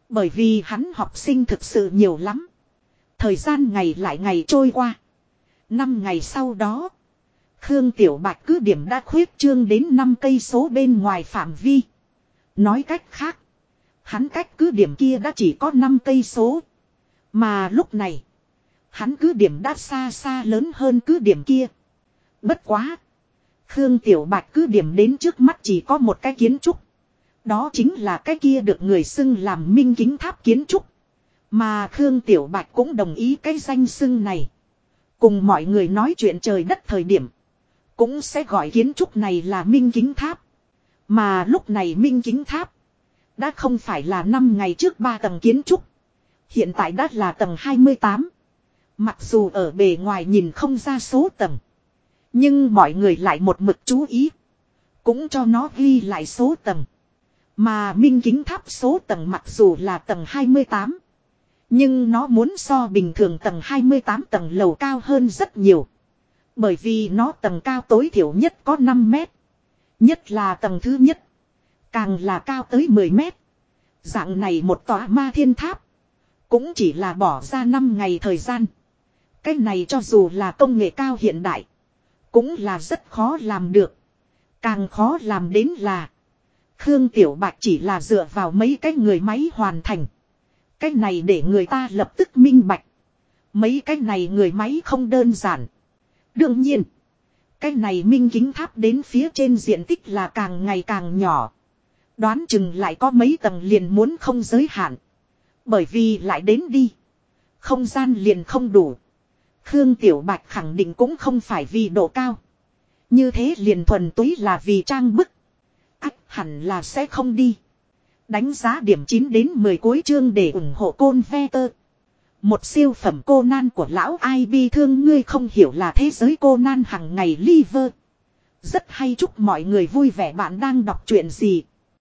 Bởi vì hắn học sinh thực sự nhiều lắm. Thời gian ngày lại ngày trôi qua. Năm ngày sau đó. Khương Tiểu Bạch cứ điểm đã khuyết trương đến 5 cây số bên ngoài phạm vi. Nói cách khác. Hắn cách cứ điểm kia đã chỉ có 5 cây số. Mà lúc này. Hắn cứ điểm đã xa xa lớn hơn cứ điểm kia. Bất quá. Khương Tiểu Bạch cứ điểm đến trước mắt chỉ có một cái kiến trúc. Đó chính là cái kia được người xưng làm minh kính tháp kiến trúc. Mà Khương Tiểu Bạch cũng đồng ý cái danh xưng này. Cùng mọi người nói chuyện trời đất thời điểm. Cũng sẽ gọi kiến trúc này là minh kính tháp. Mà lúc này minh kính tháp. Đã không phải là năm ngày trước ba tầng kiến trúc. Hiện tại đã là tầng 28. Mặc dù ở bề ngoài nhìn không ra số tầng. Nhưng mọi người lại một mực chú ý. Cũng cho nó ghi lại số tầng. Mà minh kính tháp số tầng mặc dù là tầng 28. Nhưng nó muốn so bình thường tầng 28 tầng lầu cao hơn rất nhiều. Bởi vì nó tầng cao tối thiểu nhất có 5 mét. Nhất là tầng thứ nhất. Càng là cao tới 10 mét. Dạng này một tòa ma thiên tháp. Cũng chỉ là bỏ ra 5 ngày thời gian. Cái này cho dù là công nghệ cao hiện đại. Cũng là rất khó làm được. Càng khó làm đến là. Khương Tiểu Bạch chỉ là dựa vào mấy cái người máy hoàn thành. Cái này để người ta lập tức minh bạch. Mấy cái này người máy không đơn giản. Đương nhiên. Cái này minh kính tháp đến phía trên diện tích là càng ngày càng nhỏ. Đoán chừng lại có mấy tầng liền muốn không giới hạn. Bởi vì lại đến đi. Không gian liền không đủ. Khương Tiểu Bạch khẳng định cũng không phải vì độ cao. Như thế liền thuần túy là vì trang bức. Ách, hẳn là sẽ không đi. Đánh giá điểm 9 đến 10 cuối chương để ủng hộ côn ve tơ. Một siêu phẩm cô nan của lão ai bi thương, ngươi không hiểu là thế giới cô nan hằng ngày liver. Rất hay chúc mọi người vui vẻ, bạn đang đọc chuyện gì.